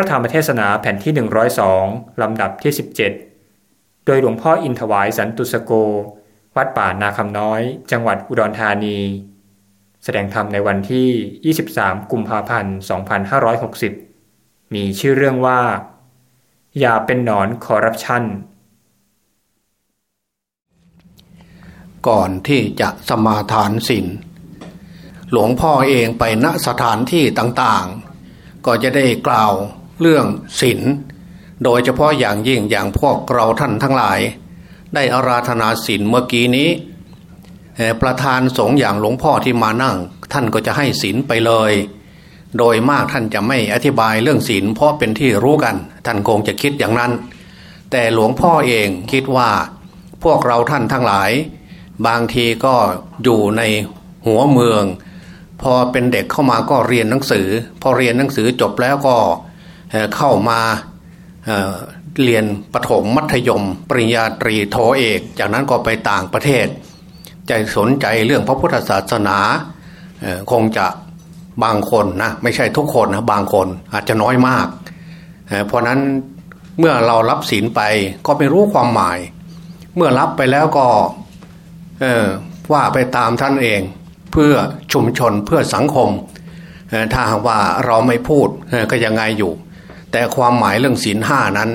ระธรรมเทศนาแผ่นที่ 102 ลำดับที่ 17 โดยหลวงพ่ออินถวายสันตุสโก วัดป่านาคำน้อย จังหวัดอุดรธานี แสดงธรรมในวันที่ 23 กุมภาพันธ์ 2560 มีชื่อเรื่องว่า อย่าเป็นหนอนคอร์รัปชันก่อนที่จะสมาทานศีลหลวงพ่อเองไปณสถานที่ต่างๆ ก็จะได้กล่าว เรื่องศีลโดยเฉพาะอย่างยิ่งอย่างพวกเราท่านทั้งหลาย ได้อาราธนาศีลเมื่อกี้นี้ ประธานสงฆ์อย่างหลวงพ่อที่มานั่ง ท่านก็จะให้ศีลไปเลย โดยมากท่านจะไม่อธิบายเรื่องศีลเพราะเป็นที่รู้กัน ท่านคงจะคิดอย่างนั้น แต่หลวงพ่อเองคิดว่าพวกเราท่านทั้งหลาย บางทีก็อยู่ในหัวเมือง พอเป็นเด็กเข้ามาก็เรียนหนังสือ พอเรียนหนังสือจบแล้วก็ เข้ามาเรียนประถมมัธยม ปริญญาตรีโทเอก จากนั้นก็ไปต่างประเทศ ใจสนใจเรื่องพระพุทธศาสนาคงจะบางคนนะไม่ใช่ทุกคนนะบางคนอาจจะน้อยมาก เพราะนั้นเมื่อเรารับศีลไปก็ไม่รู้ความหมาย เมื่อรับไปแล้วก็ว่าไปตามท่านเองเพื่อชุมชนเพื่อสังคม ถ้าหากว่าเราไม่พูดก็ยังไงอยู่ แต่ความหมายเรื่องศีลห้านั้น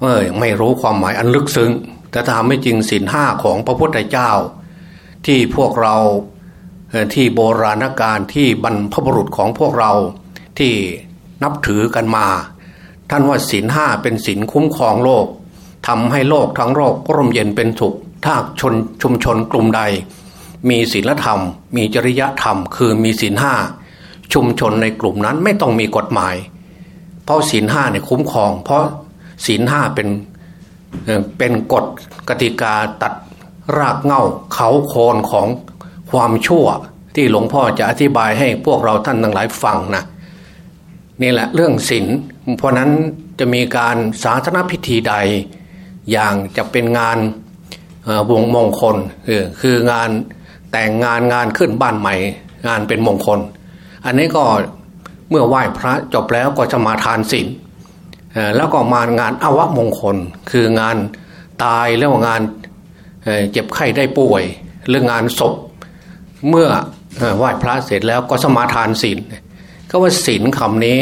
เออไม่รู้ความหมายอันลึกซึ้งแต่ถ้าไม่จริงศีลห้าของพระพุทธเจ้า ที่พวกเราที่โบราณกาลที่บรรพบุรุษของพวกเราที่นับถือกันมา ท่านว่าศีลห้าเป็นศีลคุ้มครองโลกทำให้โลกทั้งโลกร่มเย็นเป็นสุขถ้าชนชุมชนกลุ่มใด มีศีลธรรม มีจริยธรรม คือมีศีลห้าชุมชนในกลุ่มนั้นไม่ต้องมีกฎหมาย เพราะศีลห้าเนี่ยคุ้มครอง เพราะศีลห้าเป็นเป็นกฎกติกาตัดรากเง่าเขาโคนของความชั่ว ที่หลวงพ่อจะอธิบายให้พวกเราท่านทั้งหลายฟังนะนี่แหละเรื่องศีลเพราะนั้นจะมีการสาธารณพิธีใด อย่างจะเป็นงานวงมงคลคืองานแต่งงานงานขึ้นบ้านใหม่ งานเป็นมงคล อันนี้ก็ เมื่อไหว้พระจบแล้วก็จะมาทานศีลแล้วก็มางานอวมงคล คืองานตายแล้วงานเจ็บไข้ได้ป่วย หรืองานศพ เมื่อไหว้พระเสร็จแล้วก็สมาทานศีลก็ว่าศีลคำนี้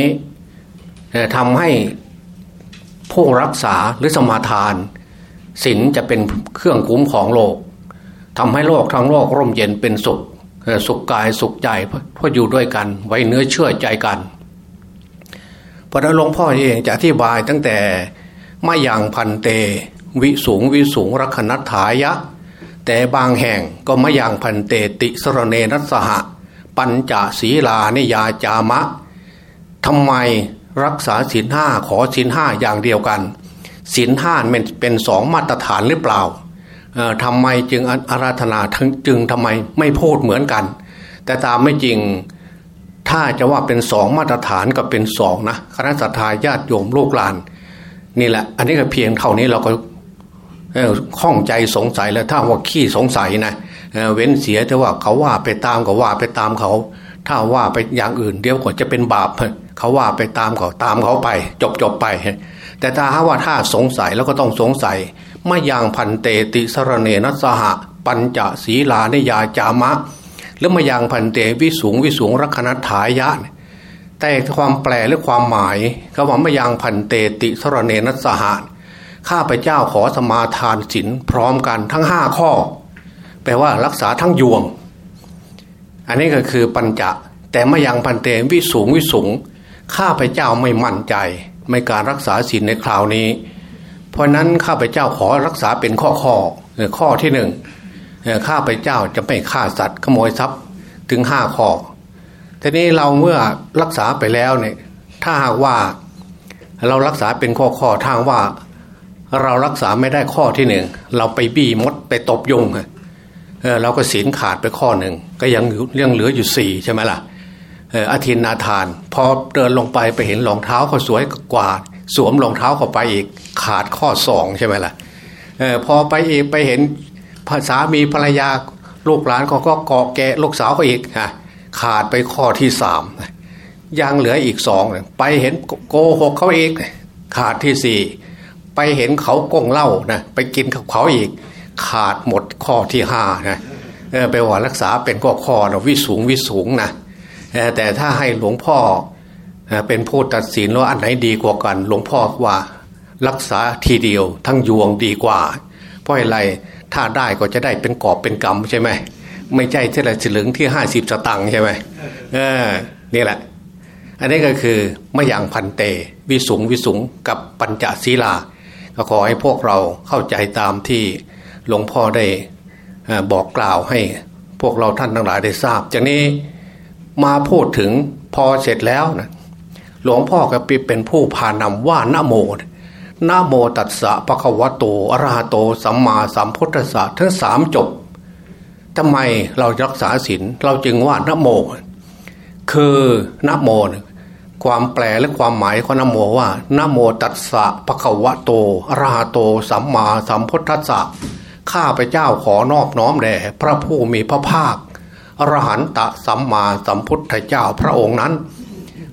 ทำให้ผู้รักษาหรือสมาทานศีลจะเป็นเครื่องคุ้มของโลกทำให้โลกทั้งโลกร่มเย็นเป็นสุข สุขกายสุขใจเพราะอยู่ด้วยกันไว้เนื้อเชื่อใจกันพระหลวงพ่อเองจะอธิบายตั้งแต่มาอย่างพันเต วิสูงวิสูงรักนัตถายะ แต่บางแห่งก็มาอย่างพันเตติสรเนนัสหะ ปัญจศีลานิยาจามะทำไมรักษาศีลห้าขอศีลห้าอย่างเดียวกันศีลห้าเป็นสองมาตรฐานหรือเปล่า ทำไมจึงอาราธนาจึงทำไมไม่พูดเหมือนกัน แต่ตามไม่จริงถ้าจะว่าเป็นสองมาตรฐานกับเป็นสองนะคณะสัตยาญาติโยมลูกหลาน นี่แหละ อันนี้ก็เพียงเท่านี้เราก็ข้องใจสงสัยแล้วถ้าว่าขี้สงสัยนะเว้นเสียแต่ว่าเขาว่าไปตามก็ว่าไปตามเขา ถ้าว่าไปอย่างอื่นเดี๋ยวก็จะเป็นบาปเขาว่าไปตามเขาตามเขาไป จบจบไป แต่ถ้าหาว่าถ้าสงสัยแล้วก็ต้องสงสัย มายางพันเตติสรเนนัสหะ ปัญจศีลานิยาจามะ หรือมายางพันเตวิสูงวิสูงรักนัฐายะ แต่ความแปลหรือความหมายเขาบอกมายางพันเตติสรเนนัสหะข้าพเจ้าขอสมาทานศีลพร้อมกันทั้งห้าข้อ แปลว่ารักษาทั้งยวง อันนี้ก็คือปัญจะแต่มายังพันเตวิสูงวิสูงข้าพเจ้าไม่มั่นใจ ไม่การรักษาศีลในคราวนี้ เพราะนั้นข้าพเจ้าขอรักษาเป็นข้อข้อข้อที่หนึ่งข้าพเจ้าจะไม่ฆ่าสัตว์ขโมยทรัพย์ถึงห้าข้อทีนี้เราเมื่อรักษาไปแล้วเนี่ยถ้าหากว่าเรารักษาเป็นข้อข้อทางว่า เรารักษาไม่ได้ข้อที่หนึ่งเราไปบี้มดไปตบยุงเราก็ศีลขาดไปข้อหนึ่งก็ยังเรื่องเหลืออยู่สี่ใช่ไหมล่ะอาทินนาทาน พอเดินลงไปไปเห็นรองเท้าเขาสวยกว่า สวมรองเท้าเข้าไปอีกขาดข้อสองใช่ไหมล่ะออพอไปอีกไปเห็นภาษามีภรรยาลูกหลานเขาก็เกาะแกะลูกสาวเขาอีกขาดไปข้อที่สามยังเหลืออีกสองไปเห็นโกหกเขาอีกขาดที่สี่ไปเห็นเขากงเล้านะไปกินกับเขาอีก ขาดหมดข้อที่ห้านะไปว่ารักษาเป็นข้อข้อนะวิสูงวิสูงนะแต่ถ้าให้หลวงพ่อ เป็นผู้ตัดสินว่าอันไหนดีกว่ากัน หลวงพ่อว่ารักษาทีเดียว ทั้งยวงดีกว่า เพราะอะไรถ้าได้ก็จะได้เป็นกอบเป็นกรรมใช่ไหมไม่ใช่ที่ละสิลึงที่ห้าสิบสตังค์ใช่ไหมเออนี่แหละ อันนี้ก็คือมยังพันเต วิสุงวิสุงกับปัญจศีลา ก็ขอให้พวกเราเข้าใจตามที่หลวงพ่อได้บอกกล่าวให้พวกเราท่านทั้งหลายได้ทราบ จากนี้มาพูดถึงพอเสร็จแล้วนะ หลวงพ่อก็เป็นผู้พานำว่านโมนะโมตัสสะปะคะวะโตอะระหะโตสัมมาสัมพุทธัสสะทั้งสามจบทำไมเรารักษาศีลเราจึงว่านโม คือนโม ความแปลและความหมายของนโมว่านโมตัสสะปะคะวะโตอะระหะโตสัมมาสัมพุทธัสสะข้าพเจ้าขอนอบน้อมแด่พระผู้มีพระภาคอรหันตะสัมมาสัมพุทธเจ้าพระองค์นั้น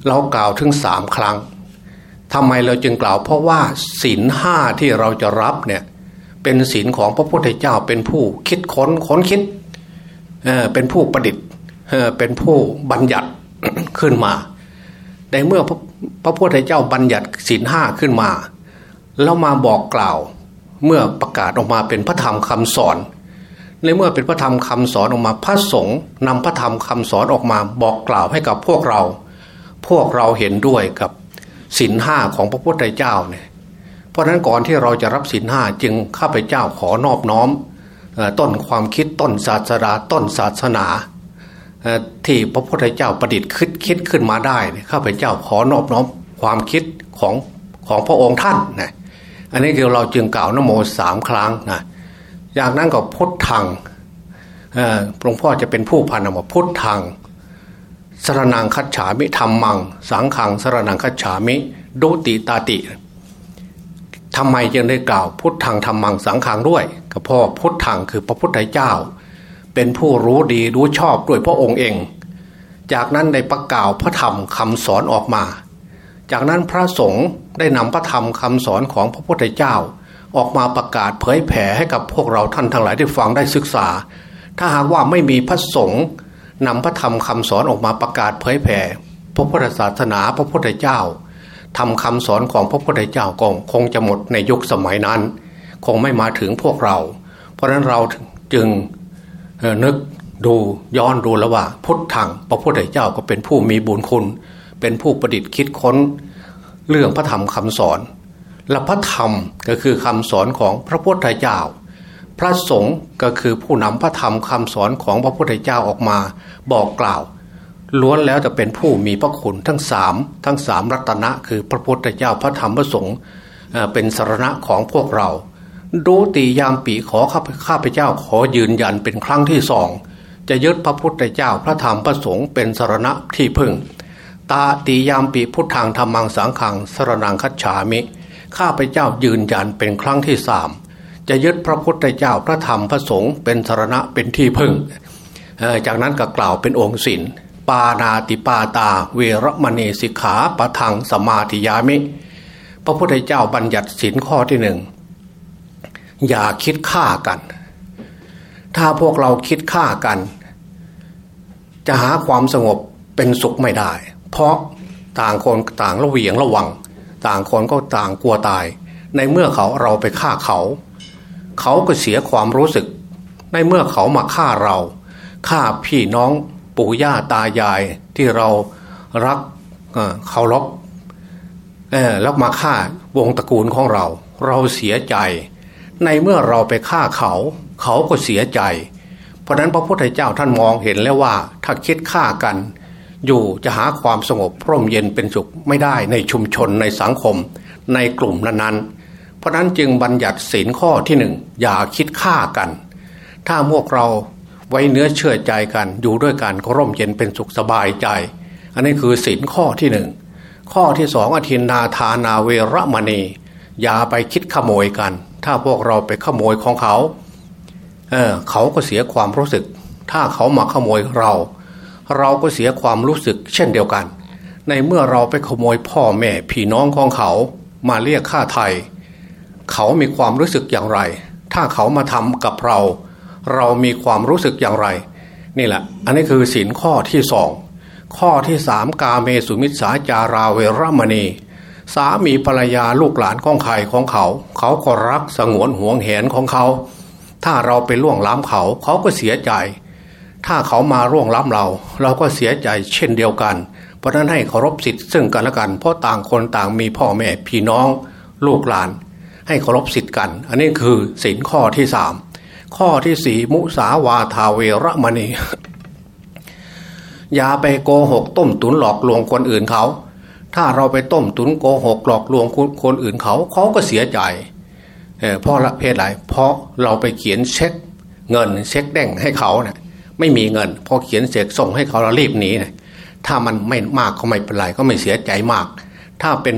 เรากล่าวถึงสามครั้งทำไมเราจึงกล่าวเพราะว่าศีลห้าที่เราจะรับเนี่ยเป็นศีลของพระพุทธเจ้าเป็นผู้คิดค้นค้นคิดเเป็นผู้ประดิษฐ์เป็นผู้บัญญัติขึ้นมาในเมื่อพระพุทธเจ้าบัญญัติศีลห้าขึ้นมา แล้วมาบอกกล่าวเมื่อประกาศออกมาเป็นพระธรรมคำสอน ในเมื่อเป็นพระธรรมคำสอนออกมาพระสงฆ์นำพระธรรมคำสอนออกมาบอกกล่าวให้กับพวกเรา พวกเราเห็นด้วยกับศีลห้าของพระพุทธเจ้าเนี่ยเพราะฉะนั้นก่อนที่เราจะรับศีลห้าจึงข้าพเจ้าขอนอบน้อมต้นความคิดต้นศาสนาต้นศาสนาที่พระพุทธเจ้าประดิษฐ์คิดคิดขึ้นมาได้ข้าพเจ้าขอนอบน้อมความคิดของของพระองค์ท่านนะอันนี้คือเราจึงกล่าวนโมสามครั้งนะอย่างนั้นก็พุทธังหลวงพ่อจะเป็นผู้พันธ์ว่าพุทธัง สรนังคัจฉามิธรรมัง สังขังสรนังคัจฉามิดุติตาติทำไมจึงได้กล่าว พุทธังธรรมังสังขังด้วยก็เพราะพุทธังคือพระพุทธเจ้า เป็นผู้รู้ดีรู้ชอบด้วยพระองค์เอง จากนั้นได้ประกาศพระธรรมคำสอนออกมา จากนั้นพระสงฆ์ได้นำพระธรรมคำสอนของพระพุทธเจ้า ออกมาประกาศเผยแผ่ให้กับพวกเราท่านทั้งหลายได้ฟังได้ศึกษา ถ้าหากว่าไม่มีพระสงฆ์ นำพระธรรมคำสอนออกมาประกาศเผยแผ่พระพุทธศาสนาพระพุทธเจ้าทำคำสอนของพระพุทธเจ้ากงคงจะหมดในยุคสมัยนั้น คงไม่มาถึงพวกเรา เพราะฉะนั้นเราจึงนึกดูย้อนดูแล้วว่าพุทธังพระพุทธเจ้าก็เป็นผู้มีบุญคุณ เป็นผู้ประดิษฐ์คิดค้น เรื่องพระธรรมคำสอน และพระธรรมก็คือคำสอนของพระพุทธเจ้า พระสงฆ์ก็คือผู้นำพระธรรมคำสอนของพระพุทธเจ้าออกมาบอกกล่าวล้วนแล้วจะเป็นผู้มีพระคุณทั้งสามทั้งสามรัตนะคือพระพุทธเจ้าพระธรรมพระสงฆ์เป็นสารณะของพวกเรา ดูตียามปีขอข้าพเจ้าขอยืนยันเป็นครั้งที่สองจะยึดพระพุทธเจ้าพระธรรมพระสงฆ์เป็นสารณะที่พึ่ง ตาตียามปีพุทธังธรรมังสังขังสรนังคัจฉามิ ข้าพเจ้ายืนยันเป็นครั้งที่สาม จะยึดพระพุทธเจ้าพระธรรมพระสงฆ์เป็นสารณะเป็นที่พึ่ง จากนั้นก็กล่าวเป็นองค์ศิลปานาติปาตา เวรมณีสิกขาปะทังสมาธิยามิ พระพุทธเจ้าบัญญัติศิลข้อที่หนึ่งอย่าคิดฆ่ากัน ถ้าพวกเราคิดฆ่ากัน จะหาความสงบเป็นสุขไม่ได้ เพราะต่างคนต่างระเวียงระวัง ต่างคนก็ต่างกลัวตาย ในเมื่อเขาเราไปฆ่าเขา เขาก็เสียความรู้สึก ในเมื่อเขามาฆ่าเราฆ่าพี่น้องปู่ย่าตายายที่เรารักเขารบแล้วมาฆ่าวงตระกูลของเรา เราเสียใจ ในเมื่อเราไปฆ่าเขา เขาก็เสียใจ เพราะนั้นพระพุทธเจ้าท่านมองเห็นแล้วว่าถ้าคิดฆ่ากัน อยู่จะหาความสงบร่มเย็นเป็นสุขไม่ได้ในชุมชนในสังคม ในกลุ่มนั้นๆ เพราะนั้นจึงบัญญัติศีลข้อที่หนึ่งอย่าคิดฆ่ากัน ถ้าพวกเราไว้เนื้อเชื่อใจกันอยู่ด้วยกันก็ร่มเย็นเป็นสุขสบายใจ อันนี้คือศีลข้อที่หนึ่งข้อที่สองอธินาทานาเวรมณี อย่าไปคิดขโมยกัน ถ้าพวกเราไปขโมยของเขาเออเขาก็เสียความรู้สึก ถ้าเขามาขโมยเรา เราก็เสียความรู้สึกเช่นเดียวกัน ในเมื่อเราไปขโมยพ่อแม่พี่น้องของเขา มาเรียกค่าไทย เขามีความรู้สึกอย่างไร ถ้าเขามาทำกับเรา เรามีความรู้สึกอย่างไร นี่แหละ อันนี้คือสินข้อที่สองข้อที่สามกาเมสุมิสาจาราเวรมณี สามีภรรยาลูกหลานของใครของเขา เขาก็รักสงวนห่วงแหนของเขา ถ้าเราไปล่วงล้ำเขาเขาก็เสียใจ ถ้าเขามาร่วงล้ำเรา เราก็เสียใจเช่นเดียวกัน เพราะนั้นให้เคารพสิทธิ์ซึ่งกันและกัน เพราะต่างคนต่างมีพ่อแม่พี่น้อง ลูกหลาน ให้เคารพสิทธิ์กัน อันนี้คือสินข้อที่สามข้อที่สี่มุสาวาทาเวรมณี อย่าไปโกหกต้มตุนหลอกลวงคนอื่นเขา ถ้าเราไปต้มตุนโกหกหลอกลวงคนอื่นเขาเขาก็เสียใจเพราะละเพศไรเพราะเราไปเขียนเช็คเงินเช็คแดงให้เขาเนะี่ยไม่มีเงิน พอเขียนเสกส่งให้เขาเรารีบหนีเนะถ้ามันไม่มากก็ไม่เป็นไรก็ไม่เสียใจมาก ถ้าเป็น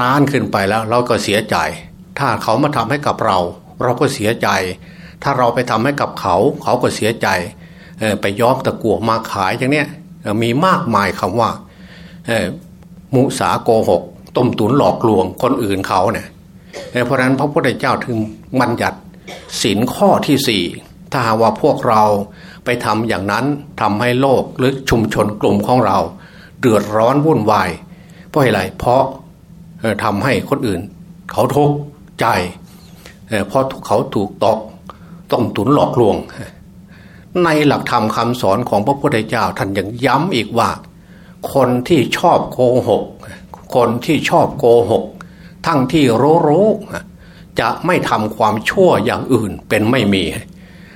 ล้านขึ้นไปแล้วเราก็เสียใจ ถ้าเขามาทำให้กับเรา เราก็เสียใจ ถ้าเราไปทำให้กับเขา เขาก็เสียใจไปย้อมตะกั่วมาขายอย่างเนี้ยมีมากมายคำว่ามุสาโกหก ต้มตุนหลอกลวงคนอื่นเขาเนี่ยเพราะนั้นพระพุทธเจ้าถึงบัญญัติสินข้อที่สี่ถ้าว่าพวกเราไปทำอย่างนั้นทำให้โลกหรือชุมชนกลุ่มของเรา เดือดร้อนวุ่นวาย เพราะอะไรเพราะทำให้คนอื่น เขาทุกข์ ใจเพราะเขาถูกตอกต้มตุนหลอกลวง ในหลักธรรมคำสอนของพระพุทธเจ้าท่านยังย้ำอีกว่า คนที่ชอบโกหก คนที่ชอบโกหก ทั้งที่รู้รู้จะไม่ทำความชั่วอย่างอื่นเป็นไม่มี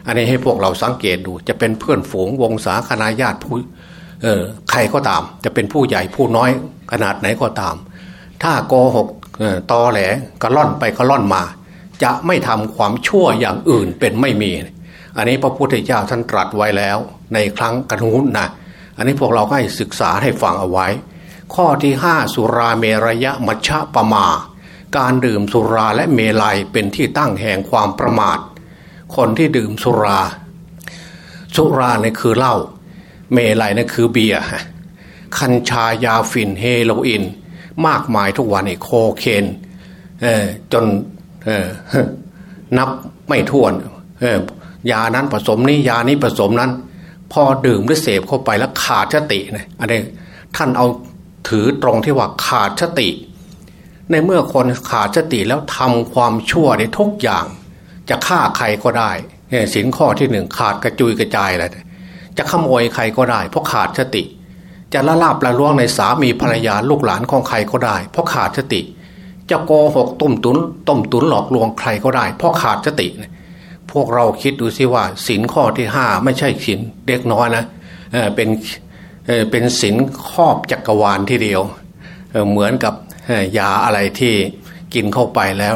อันนี้ให้พวกเราสังเกตดูจะเป็นเพื่อนฝูงวงศาคณาญาติผู้ใครก็ตาม จะเป็นผู้ใหญ่ผู้น้อยขนาดไหนก็ตาม ถ้าโกหก ตอแหลกระล่อนไปกระล่อนมา จะไม่ทำความชั่วอย่างอื่นเป็นไม่มี อันนี้พระพุทธเจ้าท่านตรัสไว้แล้ว ในครั้งกันหุนนะอันนี้พวกเราก็ให้ศึกษาให้ฟังเอาไว้ ข้อที่ห้าสุราเมรยะมัชฌะปมา การดื่มสุราและเมลัยเป็นที่ตั้งแห่งความประมาท คนที่ดื่มสุรา สุราเนี่ยคือเหล้าเมลัยนี่คือเบียร์คัญชายาฟินเฮโรอีน มากมายทุกวันนี่โคเคนจนนับไม่ถ้วนยานั้นผสมนี้ยานี้ผสมนั้น พอดื่มหรือเสพเข้าไปแล้วขาดสตินะอันนี้ท่านเอาถือตรงที่ว่าขาดสติ ในเมื่อคนขาดสติแล้วทำความชั่วในทุกอย่าง จะฆ่าใครก็ได้สินข้อที่หนึ่งขาดกระจุยกระจายอะไรจะขโมยใครก็ได้ เพราะขาดสติ จะละลาบละล่วงในสามีภรรยาลูกหลานของใครก็ได้ เพราะขาดสติ จะโกหกต้มตุนต้มตุนหลอกลวงใครก็ได้ เพราะขาดสติเพวกเราคิดดูซิว่าสินข้อที่ห้าไม่ใช่สินเด็กน้อยนะเเป็นเป็นสินครอบจักรวาลทีเดียวเเหมือนกับยาอะไรที่กินเข้าไปแล้ว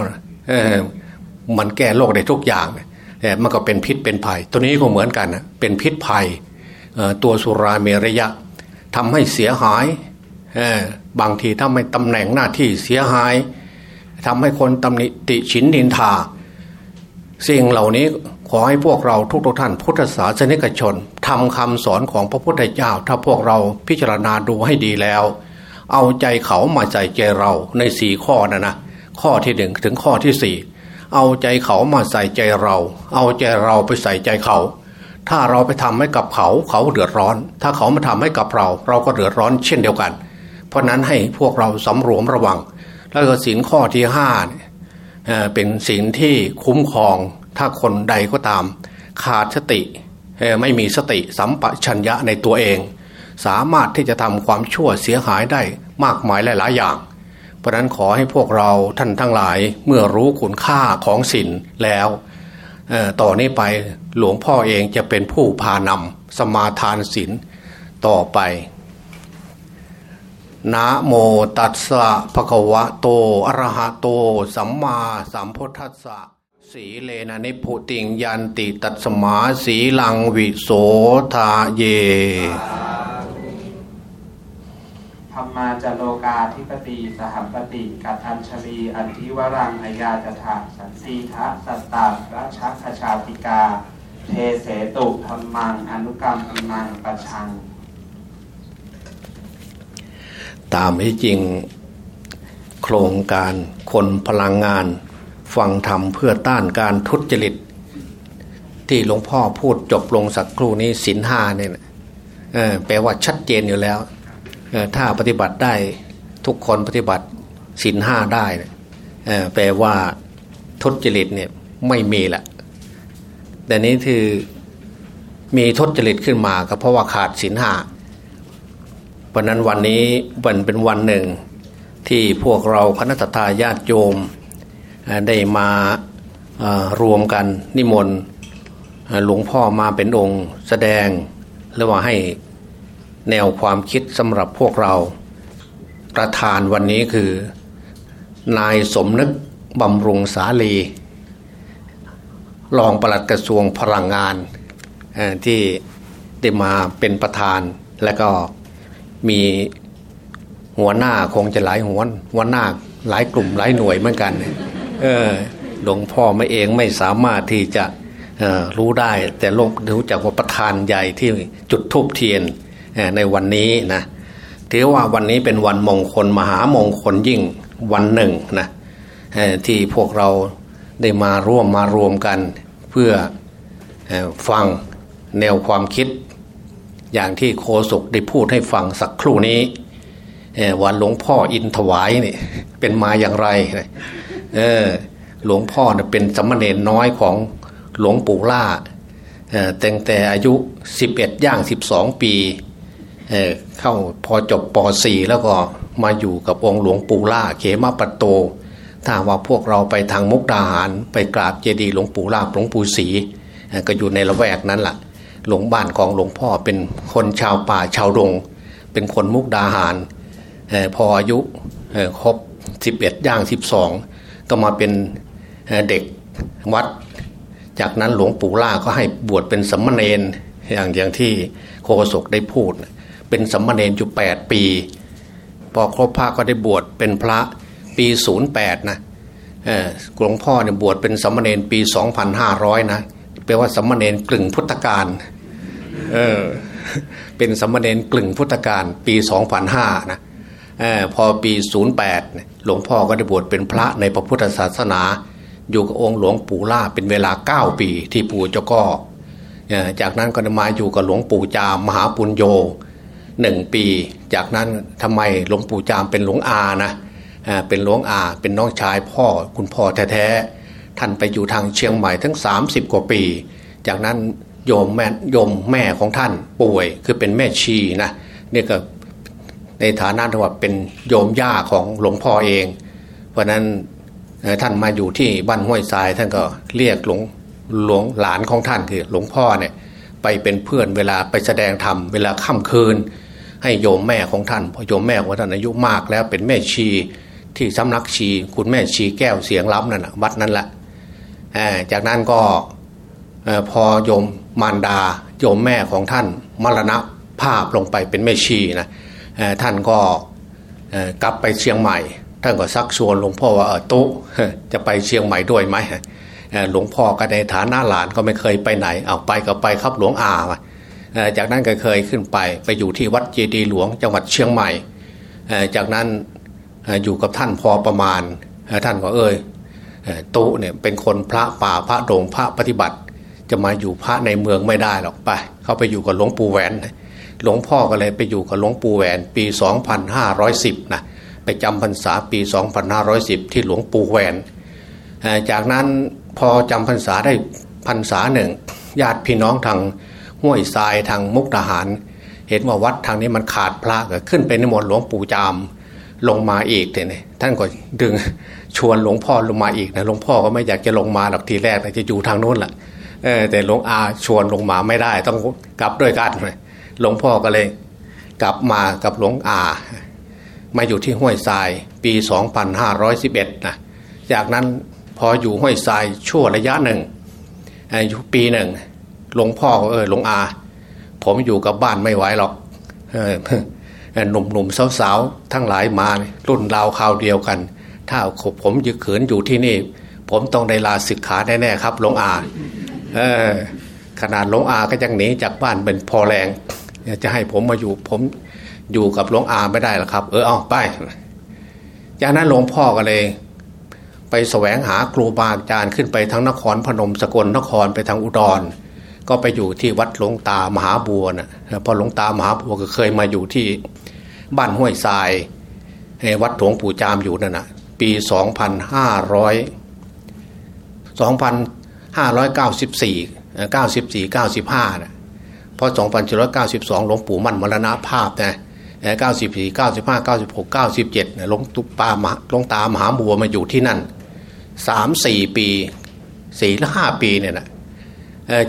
มันแก้โรคได้ทุกอย่างแต่มันก็เป็นพิษเป็นภัย ตัวนี้ก็เหมือนกันนะเป็นพิษภัยตัวสุราเมรยะ ทำให้เสียหายบางทีถ้าไม่ตำแหน่งหน้าที่เสียหายทำให้คนตำหนิติฉินนินทาสิ่งเหล่านี้ขอให้พวกเราทุกท่านพุทธศาสนิกชนทำคำสอนของพระพุทธเจ้า ถ้าพวกเราพิจารณาดูให้ดีแล้ว เอาใจเขามาใส่ใจเราในสี่ข้อนะนะข้อที่หนึ่งถึงข้อที่สี่เอาใจเขามาใส่ใจเรา เอาใจเราไปใส่ใจเขา ถ้าเราไปทำให้กับเขาเขาเดือดร้อน ถ้าเขามาทำให้กับเรา เราก็เดือดร้อนเช่นเดียวกัน เพราะนั้นให้พวกเราสำรวมระวัง แล้วก็สินข้อที่ห้าเป็นสิ่งที่คุ้มครอง ถ้าคนใดก็ตาม ขาดสติไม่มีสติสัมปชัญญะในตัวเอง สามารถที่จะทำความชั่วเสียหายได้มากมายหลาย ๆ อย่าง เพราะนั้นขอให้พวกเราท่านทั้งหลายเมื่อรู้คุณค่าของศีลแล้ว ต่อนนี้ไปหลวงพ่อเองจะเป็นผู้พานำสมาทานศีลต่อไปนะโมตัสสะภะคะวะโตอะระหะโต สัมมาสัมพุทธัสสะสีเลนะนิพุติงยันติตัสมาสีลังวิโสทาเย รรมาจโลกาธิปติสหัปติกัตัญชลีอันทิวรังอยาจถาสันสีทะสัตตาราชักชาติกา เทเสตุธรรมังอนุกรรมมังปัชัง ตามที่จริงโครงการคนพลังงาน ฟังธรรมเพื่อต้านการทุจริต ที่หลวงพ่อพูดจบลงสักครู่นี้สินห้าเนี่ยแปลว่าชัดเจนอยู่แล้ว ถ้าปฏิบัติได้ทุกคนปฏิบัติสินห้าได้แปลว่าทุจริตเนี่ยไม่มีละแต่นี้คือมีทุจริตขึ้นมาก็เพราะว่าขาดสินห้าเพราะนั้นวันนี้วันเป็นวันหนึ่ง ที่พวกเราคณะทาญาติโยมได้มารวมกันนิมนต์หลวงพ่อมาเป็นองค์แสดงหรือว่าให้ แนวความคิดสำหรับพวกเรา ประธานวันนี้คือ นายสมนึกบำรุงสาลีรองปลัดกระทรวงพลังงานที่ได้มาเป็นประธาน และก็มีหัวหน้าคงจะหลายหัวหัวหน้าหลายกลุ่มหลายหน่วยเหมือนกันเออหลวงพ่อไม่เองไม่สามารถที่จะรู้ได้ แต่ลงรู้จักว่าประธานใหญ่ที่จุดทูบเทียน ในวันนี้นะถือว่าวันนี้เป็นวันมงคลมหามงคลยิ่งวันหนึ่งนะที่พวกเราได้มาร่วมมารวมกัน เพื่อฟังแนวความคิด อย่างที่โคศกได้พูดให้ฟังสักครู่นี้วันหลวงพ่ออินถวายนี่เป็นมาอย่างไรหลวงพ่อเนี่ยเป็นสมณเณรน้อยของหลวงปู่ล่าแต่งแต่อายุ 11 ย่าง 12 ปี เเข้าพอจบป .4 แล้วก็มาอยู่กับองค์หลวงปู่ล่าเขมาปัตโต ถ้าว่าพวกเราไปทางมุกดาหาร ไปกราบเจดีย์หลวงปู่ล่าหลวงปู่ศรีก็อยู่ในละแวกนั้นแหละหลวงบ้านของหลวงพ่อเป็นคนชาวป่าชาวดง เป็นคนมุกดาหารพออายุครบ11ย่าง 12 ก็มาเป็นเด็กวัด จากนั้นหลวงปู่ล่าก็ให้บวชเป็นสมณเณรอย่างอย่างที่โคศกได้พูด เป็นสมณเณรอยู่8ปี พอครบพระก็ได้บวชเป็นพระปี 08นะหลวงพ่อเนี่ยบวชเป็นสมณเณรปี 2500 นะแปลว่าสมณเณรกลึงพุทธกาลเออเป็นสมณเณรกลึงพุทธกาลปี 2005นะอพอปี 08 หลวงพ่อก็ได้บวชเป็นพระในพระพุทธศาสนา อยู่กับองค์หลวงปู่ล่าเป็นเวลา 9 ปีที่ปู่เจ้าก็จากนั้นก็มาอยู่กับหลวงปู่จามมหาปุญโญ หนึ่งปี จากนั้นทำไมหลวงปู่จามเป็นหลวงอานะเป็นหลวงอา เป็นน้องชายพ่อคุณพ่อแท้ๆท่านไปอยู่ทางเชียงใหม่ทั้ง 30 กว่าปี จากนั้นโยมแม่โยมแม่ของท่านป่วยคือเป็นแม่ชีนะนี่ก็ในฐานะที่ว่าเป็นโยมย่าของหลวงพ่อเอง เพราะนั้นท่านมาอยู่ที่บ้านห้วยทรายท่านก็เรียกหลวงหลวงหลานของท่านคือหลวงพ่อเนี่ยไปเป็นเพื่อนเวลาไปแสดงธรรมเวลาค่ำคืน ให้โยมแม่ของท่านเพราะโยมแม่ของท่านอายุมากแล้วเป็นแม่ชีที่สำนักชีคุณแม่ชีแก้วเสียงล้ำนั่นวัดนั้นแหละจากนั้นก็พอโยมมารดาโยมแม่ของท่านมรณะภาพลงไปเป็นแม่ชีนะท่านก็กลับไปเชียงใหม่ ท่านก็ซักชวนหลวงพ่อว่าตุ๊จะไปเชียงใหม่ด้วยไหมหลวงพ่อก็ในฐานะหลานก็ไม่เคยไปไหน เอาไปก็ไปครับหลวงอา จากนั้นก็เคยขึ้นไปไปอยู่ที่วัดเจดีหลวงจังหวัดเชียงใหม่ จากนั้นอยู่กับท่านพอประมาณ ท่านก็เอ้ยตุเนี่ยเป็นคนพระป่าพระโด่งพระปฏิบัติ จะมาอยู่พระในเมืองไม่ได้หรอกไป เขาไปอยู่กับหลวงปู่แหวน หลวงพ่อก็เลยไปอยู่กับหลวงปู่แหวนปี 2510นะไปจำพรรษาปี 2510 ที่หลวงปู่แหวน จากนั้นพอจำพรรษาได้พรรษาหนึ่งญาติพี่น้องทาง ห้วยทรายทางมุกดาหาร เห็นว่าวัดทางนี้มันขาดพระก็ขึ้นไปในมนหลวงปู่จามลงมาอีกเนี่ยท่านก็ดึงชวนหลวงพ่อลงมาอีกนะหลวงพ่อก็ไม่อยากจะลงมาหรอกทีแรกแต่จะอยู่ทางโน้นแหละแต่หลวงอาชวนลงมาไม่ได้ต้องกลับด้วยกันหลวงพ่อก็เลย กลับมากับหลวงอา มาอยู่ที่ห้วยทรายปี 2511นะจากนั้นพออยู่ห้วยทรายชั่วระยะหนึ่งอายู่ปีหนึ่ง หลวงพ่อเออหลวงอา ผมอยู่กับบ้านไม่ไหวหรอกหนุ่มๆสาวๆ ทั้งหลายมารุ่นราวคราวเดียวกัน ถ้าผมยึดขืนอยู่ที่นี่ ผมต้องได้ลาศึกขาแน่ๆครับหลวงอาขนาดหลวงอาก็ยังหนีจากบ้านเป็นพอแรง จะให้ผมมาอยู่ผมอยู่กับหลวงอาไม่ได้หรอครับ เออเอาไปจากนั้นหลวงพ่อก็เลย ไปแสวงหาครูบาอาจารย์ขึ้นไปทั้งนครพนมสกลนครไปทางอุดร ก็ไปอยู่ที่วัดหลวงตามหาบัวนะพอหลวงตามหาบัวก็เคยมาอยู่ที่บ้านห้วยทรายวัดหลวงปู่จามอยู่นั่นนะปี 2500 2594 94 95นะพอ2792หลวงปู่มั่นมรณภาพนะ94 95 96 97นะหลวงตุปาหลวงตามหาบัวมาอยู่ที่นั่น 3 4 ปี4หรือ5ปีเนี่ยนะ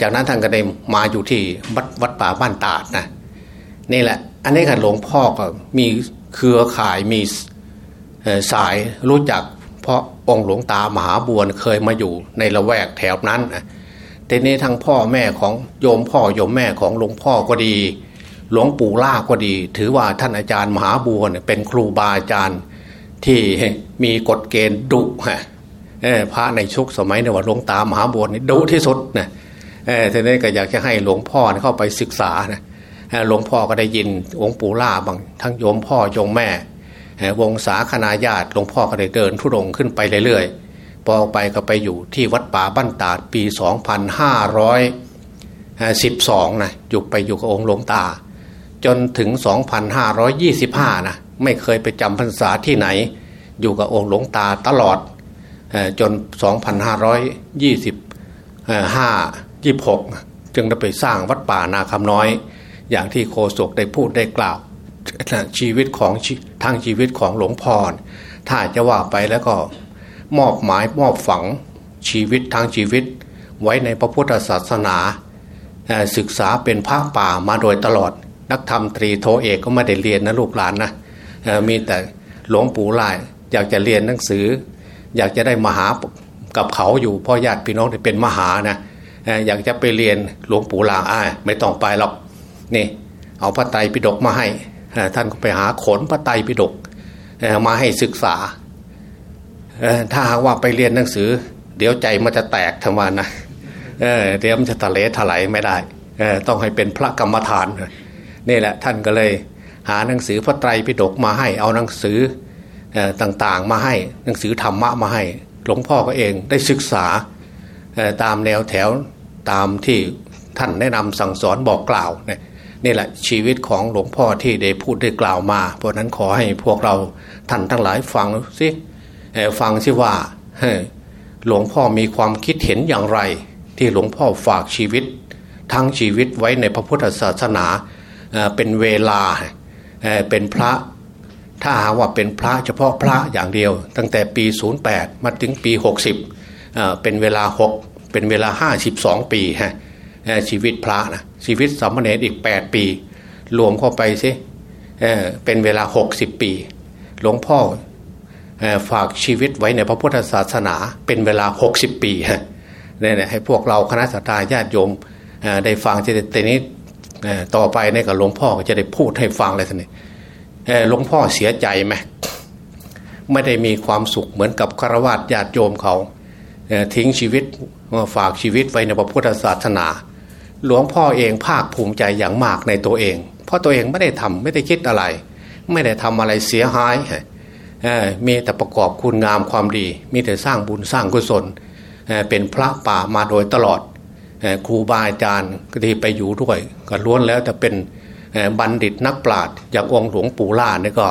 จากนั้นท่านก็ได้มาอยู่ที่วัดวัดป่าบ้านตาดนะนี่แหละ อันนี้กันหลวงพ่อก็มีเครือข่ายมีสายรู้จัก เพราะองค์หลวงตามหาบัวเคยมาอยู่ในละแวกแถวนั้นแต่นี้ทั้งพ่อแม่ของโยมพ่อโยมแม่ของหลวงพ่อก็ดี หลวงปู่ล่าก็ดี ถือว่าท่านอาจารย์มหาบัวเนี่ยเป็นครูบาอาจารย์ที่มีกฎเกณฑ์ดุฮะพระในชุกสมัยในว่าหลวงตามหาบัวนี่ดุที่สุดนะ ทีนี้ก็อยากจะให้หลวงพ่อเข้าไปศึกษานะหลวงพ่อก็ได้ยินองค์ปู่ล่าบางทั้งโยมพ่อโยมแม่ วงศาคณาญาติหลวงพ่อก็ได้เดินทุรงขึ้นไปเรื่อยๆพอไปก็ไปอยู่ที่วัดป่าบ้านตาดปี 2512นะอยู่ไปอยู่กับองค์หลวงตา จนถึง 2525นะไม่เคยไปจำพรรษาที่ไหน อยู่กับองค์หลวงตาตลอดจน 2525 26จึงได้ไปสร้างวัดป่านาคำน้อย อย่างที่โคศกได้พูดได้กล่าวชีวิตของทางชีวิตของหลวงพ่อถ้าจะว่าไปแล้วก็มอบหมายมอบฝังชีวิตทางชีวิต ไว้ในพระพุทธศาสนา ศึกษาเป็นพระป่ามาโดยตลอด นักธรรมตรีโทเอกก็ไม่ได้เรียนนะลูกหลานนะมีแต่หลวงปู่ลาย อยากจะเรียนหนังสือ อยากจะได้มหากับเขาอยู่พ่อญาติพี่น้องเป็นมหานะ อยากจะไปเรียนหลวงปู่ลาอ้าไม่ต้องไปหรอกนี่เอาพระไตรปิฎกมาให้ท่านก็ไปหาขนพระไตรปิฎกมาให้ศึกษาถ้าหากว่าไปเรียนหนังสือ เดี๋ยวใจมันจะแตกทั้งวันนะเเดี๋ยวมันจะทะเลถลายไม่ได้ต้องให้เป็นพระกรรมฐานนี่แหละท่านก็เลยหาหนังสือพระไตรปิฎกมาให้ เอาหนังสือต่างๆมาให้หนังสือธรรมะมาให้ หลวงพ่อก็เองได้ศึกษา ตามแนวแถวตามที่ท่านแนะนำสั่งสอนบอกกล่าวเนี่ยนี่แหละชีวิตของหลวงพ่อที่ได้พูดได้กล่าวมา เพราะนั้นขอให้พวกเราท่านทั้งหลายฟังสิฟังสิว่าหลวงพ่อมีความคิดเห็นอย่างไร ที่หลวงพ่อฝากชีวิต ทั้งชีวิตไว้ในพระพุทธศาสนาเป็นเวลาเป็นพระถ้าหาว่าเป็นพระเฉพาะพระอย่างเดียว ตั้งแต่ปี 08 มาถึงปี 60 เป็นเวลา6 เป็นเวลา 52 ปีฮะชีวิตพระนะชีวิตสามเณรอีก 8 ปี รวมเข้าไปสิเเป็นเวลา 60 ปี หลวงพ่อฝากชีวิตไว้ในพระพุทธศาสนาเป็นเวลา 60 ปีฮะเนี่ยให้พวกเราคณะสัตยาญาติโยมได้ฟังจะแต่นี้ต่อไปในกับหลวงพ่อก็จะได้พูดให้ฟังเลยท่านนี่หลวงพ่อเสียใจไหมไม่ได้มีความสุขเหมือนกับคารวะญาติโยมเขา ทิ้งชีวิตมาฝากชีวิตไว้ในพระพุทธศาสนา หลวงพ่อเองภาคภูมิใจอย่างมากในตัวเอง เพราะตัวเองไม่ได้ทำไม่ได้คิดอะไร ไม่ได้ทำอะไรเสียหายมีแต่ประกอบคุณงามความดี มีแต่สร้างบุญสร้างกุศลเป็นพระป่ามาโดยตลอดครูบาอาจารย์ก็ที่ไปอยู่ด้วยก็ล้วนแล้วแต่เป็นบัณฑิตนักปราชญ์อย่างองค์หลวงปู่ล่านี่ก็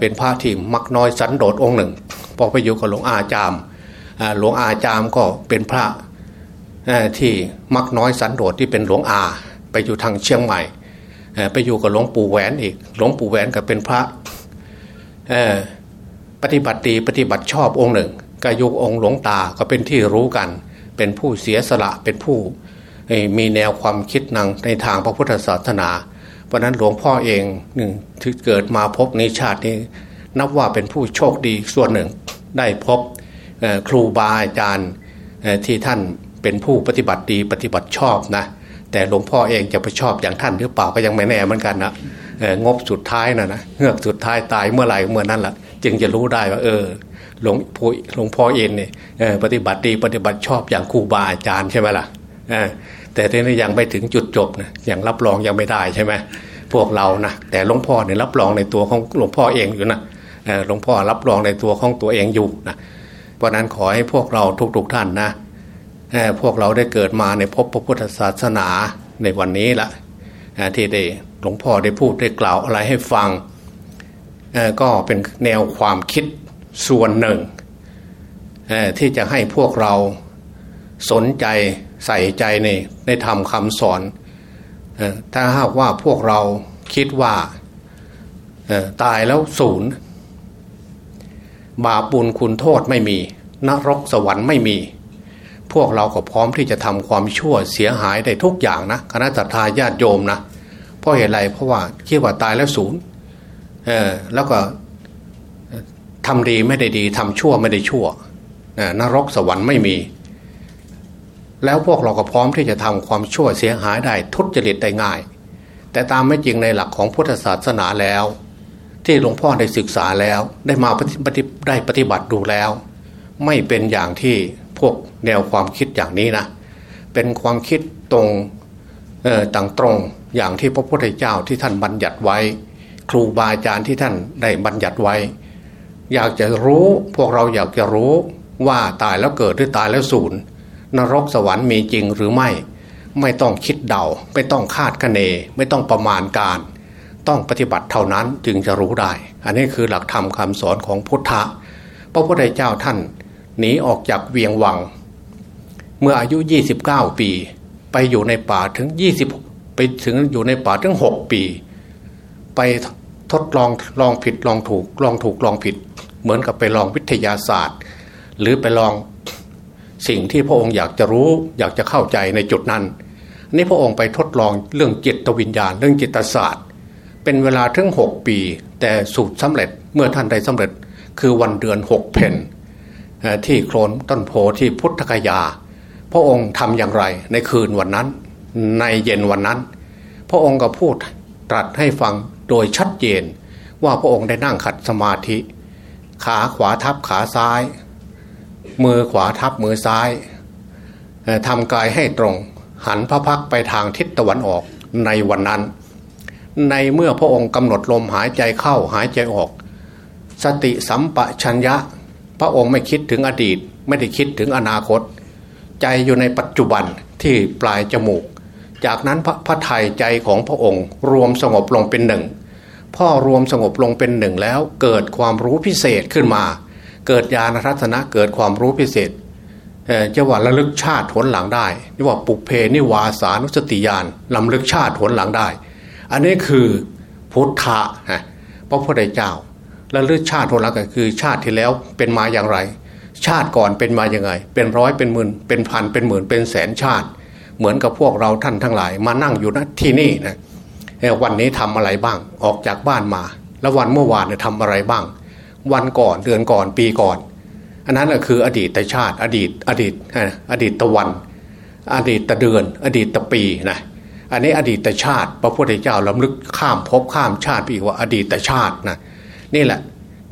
เป็นพระที่มักน้อยสันโดษองค์หนึ่ง พอไปอยู่กับหลวงอาจาม หลวงอาจามก็เป็นพระที่มักน้อยสันโดษที่เป็นหลวงอา ไปอยู่ทางเชียงใหม่ไปอยู่กับหลวงปู่แหวนอีก หลวงปู่แหวนก็เป็นพระปฏิบัติดีปฏิบัติชอบองค์หนึ่งกายุองค์หลวงตาก็เป็นที่รู้กัน เป็นผู้เสียสละเป็นผู้มีแนวความคิดนังในทางพระพุทธศาสนาเพราะนั้นหลวงพ่อเองหนึ่งที่เกิดมาพบในชาตินี้ นับว่าเป็นผู้โชคดีส่วนหนึ่งได้พบ ครูบาอาจารย์ที่ท่านเป็นผู้ปฏิบัติดีปฏิบัติชอบนะแต่หลวงพ่อเองจะไปชอบอย่างท่านหรือเปล่าก็ยังไม่แน่เหมือนกันนะงบสุดท้ายนะนะเงือกสุดท้ายตายเมื่อไหร่เมื่อนั้นละ่ะ จึงจะรู้ได้ว่าเออหลวงพ่อหลวงพ่อเองเนี่ยปฏิบัติดีปฏิบัติชอบอย่างครูบาอาจารย์ใช่ไหมล่ะแต่ทีนี้ยังไม่ถึงจุดจบนะยังรับรองยังไม่ได้ใช่ไหมพพวกเรานะแต่หลวงพ่อเนี่ยรับรองในตัวของหลวงพ่อเองอยู่นะหลวงพ่อรับรองในตัวของตัวเองอยู่นะ เพราะนั้นขอให้พวกเราทุกๆท่านนะพวกเราได้เกิดมาในพบพระพุทธศาสนาในวันนี้ละที่ได้หลวงพ่อได้พูดได้กล่าวอะไรให้ฟัง ก็เป็นแนวความคิดส่วนหนึ่ง ที่จะให้พวกเราสนใจใส่ใจในในธรรมคำสอน ถ้าหากว่าพวกเราคิดว่าตายแล้วศูนย์ บาปบุญคุณโทษไม่มี นรกสวรรค์ไม่มี พวกเราก็พร้อมที่จะทำความชั่วเสียหายได้ทุกอย่างนะคณะทาญาติโยมนะเพราะเหตุไรเพราะว่าคิดว่าตายแล้วศูนย์แล้วก็ทำดีไม่ได้ดีทำชั่วไม่ได้ชั่วนรกสวรรค์ไม่มี แล้วพวกเราก็พร้อมที่จะทำความชั่วเสียหายได้ทุจริตได้ง่าย แต่ตามไม่จริงในหลักของพุทธศาสนาแล้ว ที่หลวงพ่อได้ศึกษาแล้ว ได้มาปฏิได้ปฏิบัติดูแล้ว ไม่เป็นอย่างที่พวกแนวความคิดอย่างนี้นะเป็นความคิดตรงต่างตรงอย่างที่พระพุทธเจ้าที่ท่านบัญญัติไว้ ครูบาอาจารย์ที่ท่านได้บัญญัติไว้ อยากจะรู้พวกเราอยากจะรู้ว่าตายแล้วเกิดหรือตายแล้วสูญนรกสวรรค์มีจริงหรือไม่ ไม่ต้องคิดเดา ไม่ต้องคาดคะเน ไม่ต้องประมาณการ ต้องปฏิบัติเท่านั้นจึงจะรู้ได้ อันนี้คือหลักธรรมคำสอนของพุทธะพระพุทธเจ้าท่านหนีออกจากเวียงวัง เมื่ออายุ 29 ปี ไปอยู่ในป่าถึง 20 ไปถึงอยู่ในป่าถึง 6 ปี ไปทดลองลองผิดลองถูกลองถูกลองผิด เหมือนกับไปลองวิทยาศาสตร์ หรือไปลองสิ่งที่พระองค์อยากจะรู้อยากจะเข้าใจในจุดนั้นนี่พระองค์ไปทดลองเรื่องจิตวิญญาณ เรื่องจิตศาสตร์ เป็นเวลาถึงหกปี แต่สูตรสำเร็จเมื่อท่านได้สำเร็จคือวันเดือนหกเพนที่โคลนต้นโพที่พุทธกยา พระองค์ทำอย่างไรในคืนวันนั้น ในเย็นวันนั้น พระองค์ก็พูดตรัสให้ฟังโดยชัดเจน ว่าพระองค์ได้นั่งขัดสมาธิ ขาขวาทับขาซ้าย มือขวาทับมือซ้ายทำกายให้ตรง หันพระพักไปทางทิศตะวันออกในวันนั้น ในเมื่อพระองค์กำหนดลมหายใจเข้าหายใจออก สติสัมปชัญญะ พระองค์ไม่คิดถึงอดีต ไม่ได้คิดถึงอนาคต ใจอยู่ในปัจจุบันที่ปลายจมูก จากนั้นพระพระไทยใจของพระองค์ รวมสงบลงเป็นหนึ่งพ่อรวมสงบลงเป็นหนึ่งแล้วเกิดความรู้พิเศษขึ้นมา เกิดญาณรัตนะเกิดความรู้พิเศษจะว่าระลึกชาติผลหลังได้จะว่าปุเพนิวาสานุสติญาณลำลึกชาติผลหลังได้ อันนี้คือพุทธะนะพระพุทธเจ้าระเลึกชาติผลลังก็คือชาติที่แล้วเป็นมาอย่างไร ชาติก่อนเป็นมาอย่างไง เป็นร้อยเป็นหมื่นเป็นพันเป็นหมื่นเป็นแสนชาติ เหมือนกับพวกเราท่านทั้งหลาย มานั่งอยู่ณที่นี่นะวันนี้ทำอะไรบ้าง ออกจากบ้านมา แล้ววันเมื่อวานเนี่ยทำอะไรบ้าง วันก่อนเดือนก่อนปีก่อน อันนั้นคืออดีตชาติ อดีตอดีตอดีตตะวัน อดีตตะเดือน อดีตตะปีนะ อันนี้อดีตชาติ พระพุทธเจ้าล้ำลึกข้ามภพข้ามชาติไปอีกว่าอดีตชาตินะนี่แหละ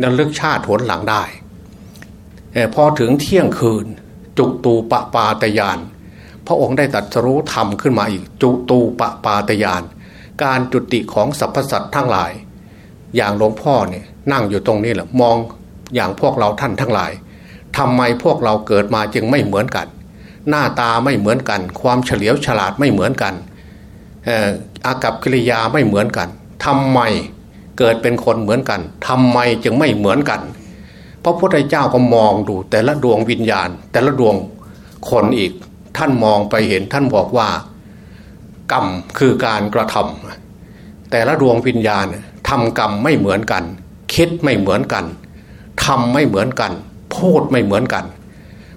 นำลึกชาติผลหลังได้พอถึงเที่ยงคืน จุตูปปาตยาน พระองค์ได้ตัดสรู้ธรรมขึ้นมาอีก จุตูปปาตยาน การจุติของสรรพสัตว์ทั้งหลาย อย่างหลวงพ่อเนี่ยนั่งอยู่ตรงนี้แหละมองอย่างพวกเราท่านทั้งหลายทำไมพวกเราเกิดมาจึงไม่เหมือนกัน หน้าตาไม่เหมือนกัน ความเฉลียวฉลาดไม่เหมือนกัน อากับกิริยาไม่เหมือนกันทำไมเกิดเป็นคนเหมือนกันทำไมจึงไม่เหมือนกัน พระพุทธเจ้าก็มองดูแต่ละดวงวิญญาณ แต่ละดวงคนอีก ท่านมองไปเห็นท่านบอกว่า กรรมคือการกระทำแต่ละดวงวิญญาณทำกรรมไม่เหมือนกัน คิดไม่เหมือนกันทำไม่เหมือนกัน พูดไม่เหมือนกัน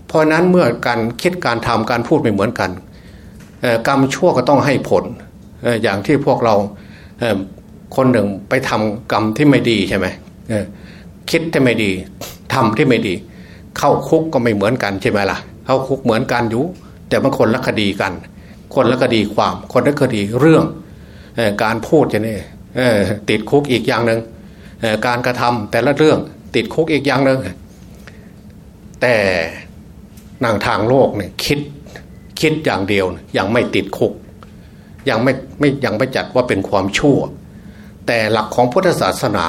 เพราะนั้นเมื่อการคิดการทำการพูดไม่เหมือนกันกรรมชั่วก็ต้องให้ผล อย่างที่พวกเราคนหนึ่งไปทำกรรมที่ไม่ดีใช่ไหมคิดที่ไม่ดีทำที่ไม่ดี เข้าคุกก็ไม่เหมือนกันใช่ไหมล่ะ เข้าคุกเหมือนกันอยู่ แต่บางคนละคดีกัน คนละคดีความ คนละคดีเรื่องการพูดจะนี่ติดคุกอีกอย่างหนึ่งการกระทำแต่ละเรื่องติดคุกอีกอย่างหนึ่งแต่นางทางโลกเนี่ยคิดคิดอย่างเดียวยังไม่ติดคุก ยังไม่ไม่ยังไม่จัดว่าเป็นความชั่ว แต่หลักของพุทธศาสนา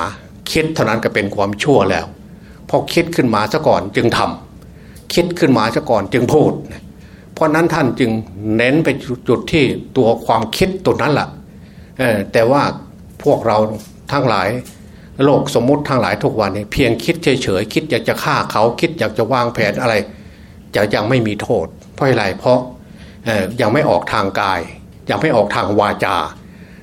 คิดเท่านั้นก็เป็นความชั่วแล้ว พอคิดขึ้นมาซะก่อนจึงทำคิดขึ้นมาซะก่อนจึงพูด เพราะนั้นท่านจึงเน้นไปจุดที่ตัวความคิดตัวนั้นแหละแต่ว่าพวกเราทั้งหลายโลกสมมติทั้งหลายทุกวันนี้เพียงคิดเฉยๆคิดอยากจะฆ่าเขาคิดอยากจะวางแผนอะไรจะยังไม่มีโทษ เพราะอะไรเพราะยังไม่ออกทางกาย ยังไม่ออกทางวาจา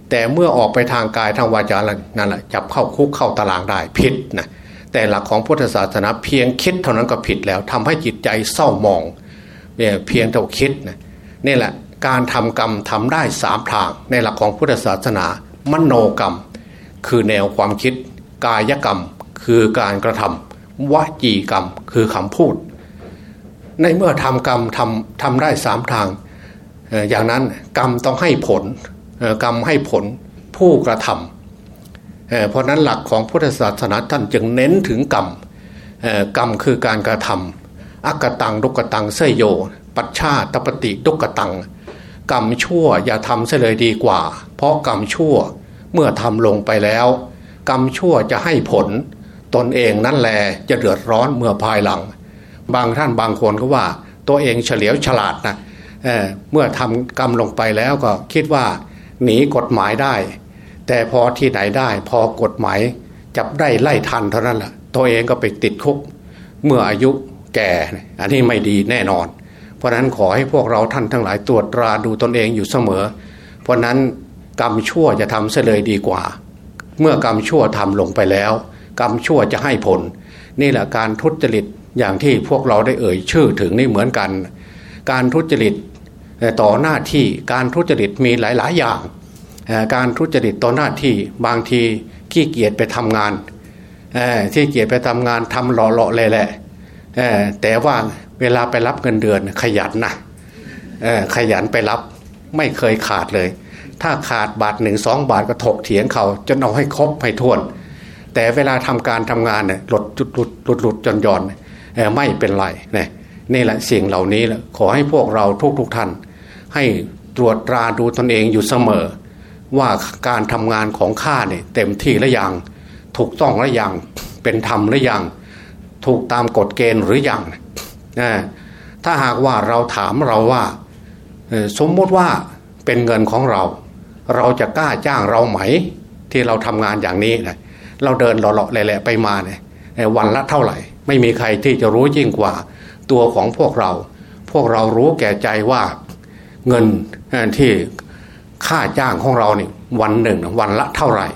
แต่เมื่อออกไปทางกายทางวาจานั่นแหละจับเข้าคุกเข้าตารางได้ผิดนะแต่หลักของพุทธศาสนาเพียงคิดเท่านั้นก็ผิดแล้วทำให้จิตใจเศร้ามองเนี่ยเพียงแต่คิดนะนี่แหละการทำกรรมทำได้สามทาง ในหลักของพุทธศาสนามโนกรรม คือแนวความคิด กายกรรม คือการกระทำวจีกรรม คือคำพูด ในเมื่อทำกรรมทำทำได้สามทาง อย่างนั้นกรรมต้องให้ผลกรรมให้ผลผู้กระทำเพราะนั้นหลักของพุทธศาสนาท่านจึงเน้นถึงกรรมกรรมคือการกระทำอักตังดุกตังเสยโย ปัชชาตปฏิดุกตัง กรรมชั่วอย่าทำเสเลยดีกว่า เพราะกรรมชั่วเมื่อทำลงไปแล้ว กรรมชั่วจะให้ผล ตนเองนั่นแหละจะเดือดร้อนเมื่อภายหลัง บางท่านบางคนก็ว่า ตัวเองเฉลียวฉลาดนะเเมื่อทำกรรมลงไปแล้วก็คิดว่าหนีกฎหมายได้ แต่พอที่ไหนได้ พอกฎหมายจับได้ไล่ทันเท่านั้นแหละตัวเองก็ไปติดคุก เมื่ออายุแก่อันนี้ไม่ดีแน่นอน เพราะนั้นขอให้พวกเราท่านทั้งหลายตรวจตราดูตนเองอยู่เสมอ เพราะนั้นกรรมชั่วจะทำเสเลยดีกว่า เมื่อกรรมชั่วทำลงไปแล้ว กรรมชั่วจะให้ผล นี่แหละการทุจริตอย่างที่พวกเราได้เอ่ยชื่อถึงนี่เหมือนกัน การทุจริต ต่อหน้าที่การทุจริตมีหลาย ๆ อย่าง การทุจริตต่อหน้าที่บางทีขี้เกียจไปทำงานที่เกียจไปทำงานทำหล่อๆเลยแหละแต่ว่าเวลาไปรับเงินเดือนขยันนะขยันไปรับไม่เคยขาดเลย ถ้าขาดบาทหนึ่งสองบาทก็ถกเถียงเขาจนเอาให้ครบให้ทวน แต่เวลาทำการทำงานเนี่ยหลุดหลุดหลุดหลุดหลุดจนย่อนไม่เป็นไรนี่ นี่แหละสิ่งเหล่านี้แหละขอให้พวกเราทุกทุกท่าน ให้ตรวจตราดูตนเองอยู่เสมอ ว่าการทำงานของข้าเนี่ยเต็มที่และยังถูกต้องและยังเป็นธรรมและยังถูกตามกฎเกณฑ์หรือยังถ้าหากว่าเราถามเราว่าสมมติว่าเป็นเงินของเรา เราจะกล้าจ้างเราไหม ที่เราทำงานอย่างนี้นะเราเดินหล่อๆแหละไปมาเนี่ยวันละเท่าไหร่ ไม่มีใครที่จะรู้ยิ่งกว่า ตัวของพวกเรา พวกเรารู้แก่ใจว่าเงินที่ค่าจ้างของเราเนี่ยวันหนึ่งวันละเท่าไหร่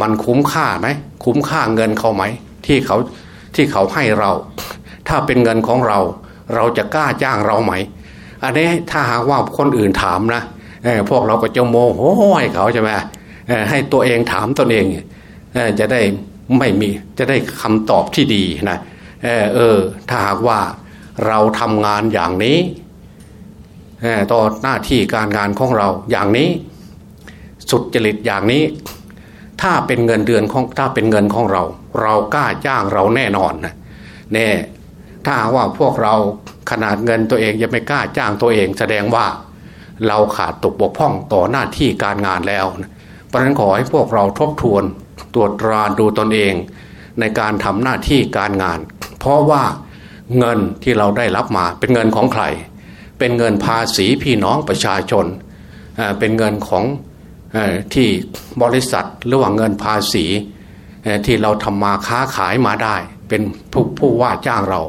มันคุ้มค่าไหมคุ้มค่าเงินเขาไหมที่เขาที่เขาให้เรา ถ้าเป็นเงินของเรา เราจะกล้าจ้างเราไหม อันนี้ถ้าหากว่าคนอื่นถามนะพวกเราก็จะโมโหให้เขาใช่ไหมให้ตัวเองถามตนเองจะได้ไม่มีจะได้คำตอบที่ดีนะเออถ้าหากว่า เราทำงานอย่างนี้ต่อหน้าที่การงานของเราอย่างนี้ สุดจริตอย่างนี้ ถ้าเป็นเงินเดือนของถ้าเป็นเงินของเรา เรากล้าจ้างเราแน่นอนนะแน่ถ้าว่าพวกเราขนาดเงินตัวเองยังไม่กล้าจ้างตัวเอง แสดงว่าเราขาดตกบกพร่องต่อหน้าที่การงานแล้วเพราะนั้นขอให้พวกเราทบทวนตรวจตราดูตนเอง ในการทำหน้าที่การงาน เพราะว่า เงินที่เราได้รับมา เป็นเงินของใคร เป็นเงินภาษีพี่น้องประชาชน เป็นเงินของที่บริษัทหรือว่าเงินภาษีที่เราทำมาค้าขายมาได้ เป็นผู้ผู้ว่าจ้างเรา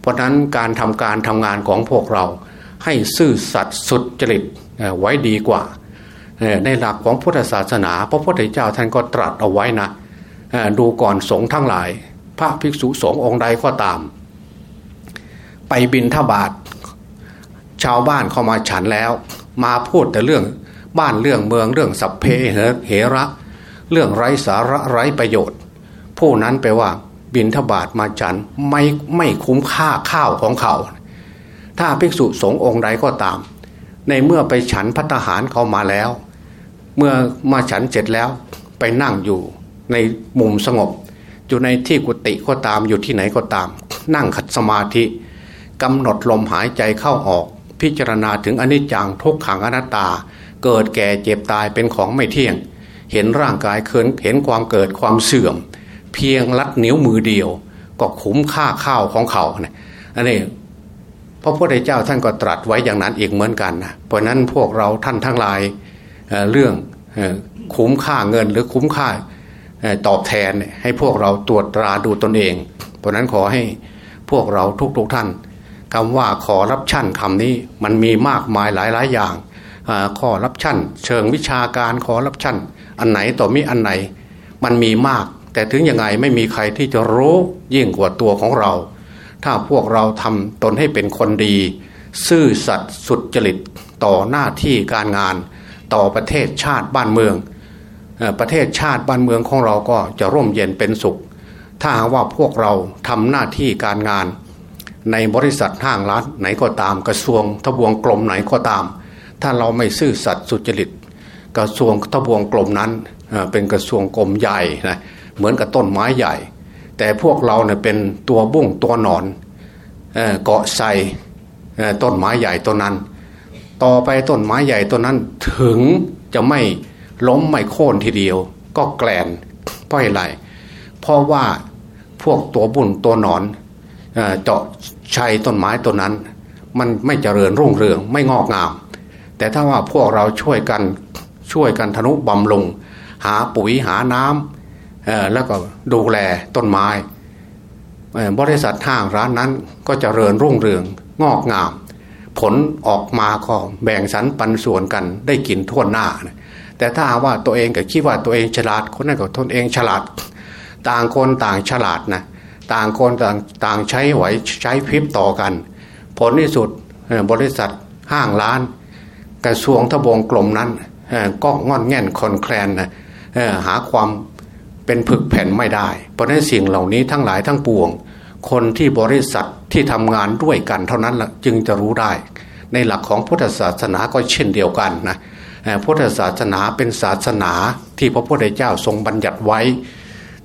เพราะนั้นการทำการทำงานของพวกเรา ให้ซื่อสัตย์สุดจริตไว้ดีกว่า ในหลักของพุทธศาสนา พระพุทธเจ้าท่านก็ตรัสเอาไว้นะดูก่อนสงฆ์ทั้งหลาย พระภิกษุสงฆ์องค์ใดก็ตาม ไปบินทบาทชาวบ้านเข้ามาฉันแล้ว มาพูดแต่เรื่องบ้านเรื่องเมืองเรื่องสัพเพเหระ เรื่องไร้สาระไร้ประโยชน์ ผู้นั้นไปว่า บินทบาทมาฉันไม่ไม่คุ้มค่าข้าวของเขา ถ้าภิกษุสงฆ์องค์ใดก็ตาม ในเมื่อไปฉันพัตหารเขามาแล้ว เมื่อมาฉันเสร็จแล้วไปนั่งอยู่ในมุมสงบ อยู่ในที่กุฏิก็ตามอยู่ที่ไหนก็ตาม นั่งขัดสมาธิ กำหนดลมหายใจเข้าออก พิจารณาถึงอนิจจังทุกขังอนัตตา เกิดแก่เจ็บตายเป็นของไม่เที่ยง เห็นร่างกายเคินเห็นความเกิดความเสื่อม เพียงลัดนิ้วมือเดียว ก็คุ้มค่าข้าวของเขาเนี่ยอันนี้พระพุทธเจ้าท่านก็ตรัสไว้อย่างนั้นอีกเหมือนกันนะเพราะนั้นพวกเราท่านทั้งหลายเเรื่องคุ้มค่าเงินหรือคุ้มค่าตอบแทนให้พวกเราตรวจตราดูตนเอง เพราะนั้นขอให้พวกเราทุกๆทท่าน คำว่าขอรับชั่นคำนี้มันมีมากมายหลายๆอย่างขอรับชั่น เชิงวิชาการขอรับชั่น อันไหนต่อมีอันไหน มันมีมาก แต่ถึงยังไงไม่มีใครที่จะรู้ยิ่งกว่าตัวของเรา ถ้าพวกเราทำตนให้เป็นคนดี ซื่อสัตย์สุดจริตต่อหน้าที่การงาน ต่อประเทศชาติบ้านเมือง ประเทศชาติบ้านเมืองของเราก็จะร่มเย็นเป็นสุข ถ้าว่าพวกเราทำหน้าที่การงาน ในบริษัทห้างร้านไหนก็ตามกระทรวงทบวงกลมไหนก็ตาม ถ้าเราไม่ซื่อสัตย์สุจริต กระทรวงทบวงกลมนั้นเป็นกระทรวงกลมใหญ่นะเหมือนกับต้นไม้ใหญ่ แต่พวกเราเนี่ยเป็นตัวบุ้งตัวหนอนเกาะใส่ต้นไม้ใหญ่ต้นนั้น ต่อไปต้นไม้ใหญ่ต้นนั้นถึงจะไม่ล้มไม่โค่นทีเดียว ก็แกลนเพราะอะไรเพราะว่าพวกตัวบุญตัวหนอนเจาะ ชัยต้นไม้ต้นนั้น มันไม่เจริญรุ่งเรืองไม่งอกงาม แต่ถ้าว่าพวกเราช่วยกันช่วยกันทนุบำรุงหาปุ๋ยหาน้ำแล้วก็ดูแลต้นไม้บริษัทห้างร้านนั้นก็จเจริญรุ่งเรืองงอกงาม ผลออกมาก็แบ่งสรรปันส่วนกันได้กินทั่วหน้า แต่ถ้าว่าตัวเองก็คิดว่าตัวเองฉลาดคนนั้นก็ตนเองฉลาด ต่างคนต่างฉลาดนะ ต่างคนต่างต่างใช้ไหวใช้พริบต่อกัน ผลที่สุดบริษัทห้างร้าน กระทรวงทบวงกลมนั้นก็งอนแง่นคอนแคลนนะหาความเป็นผึกแผ่นไม่ได้ เพราะนั้นสิ่งเหล่านี้ทั้งหลายทั้งปวง คนที่บริษัทที่ทำงานด้วยกันเท่านั้นจึงจะรู้ได้ ในหลักของพุทธศาสนาก็เช่นเดียวกันนะพุทธศาสนาเป็นศาสนาที่พระพุทธเจ้าทรงบัญญัติไว้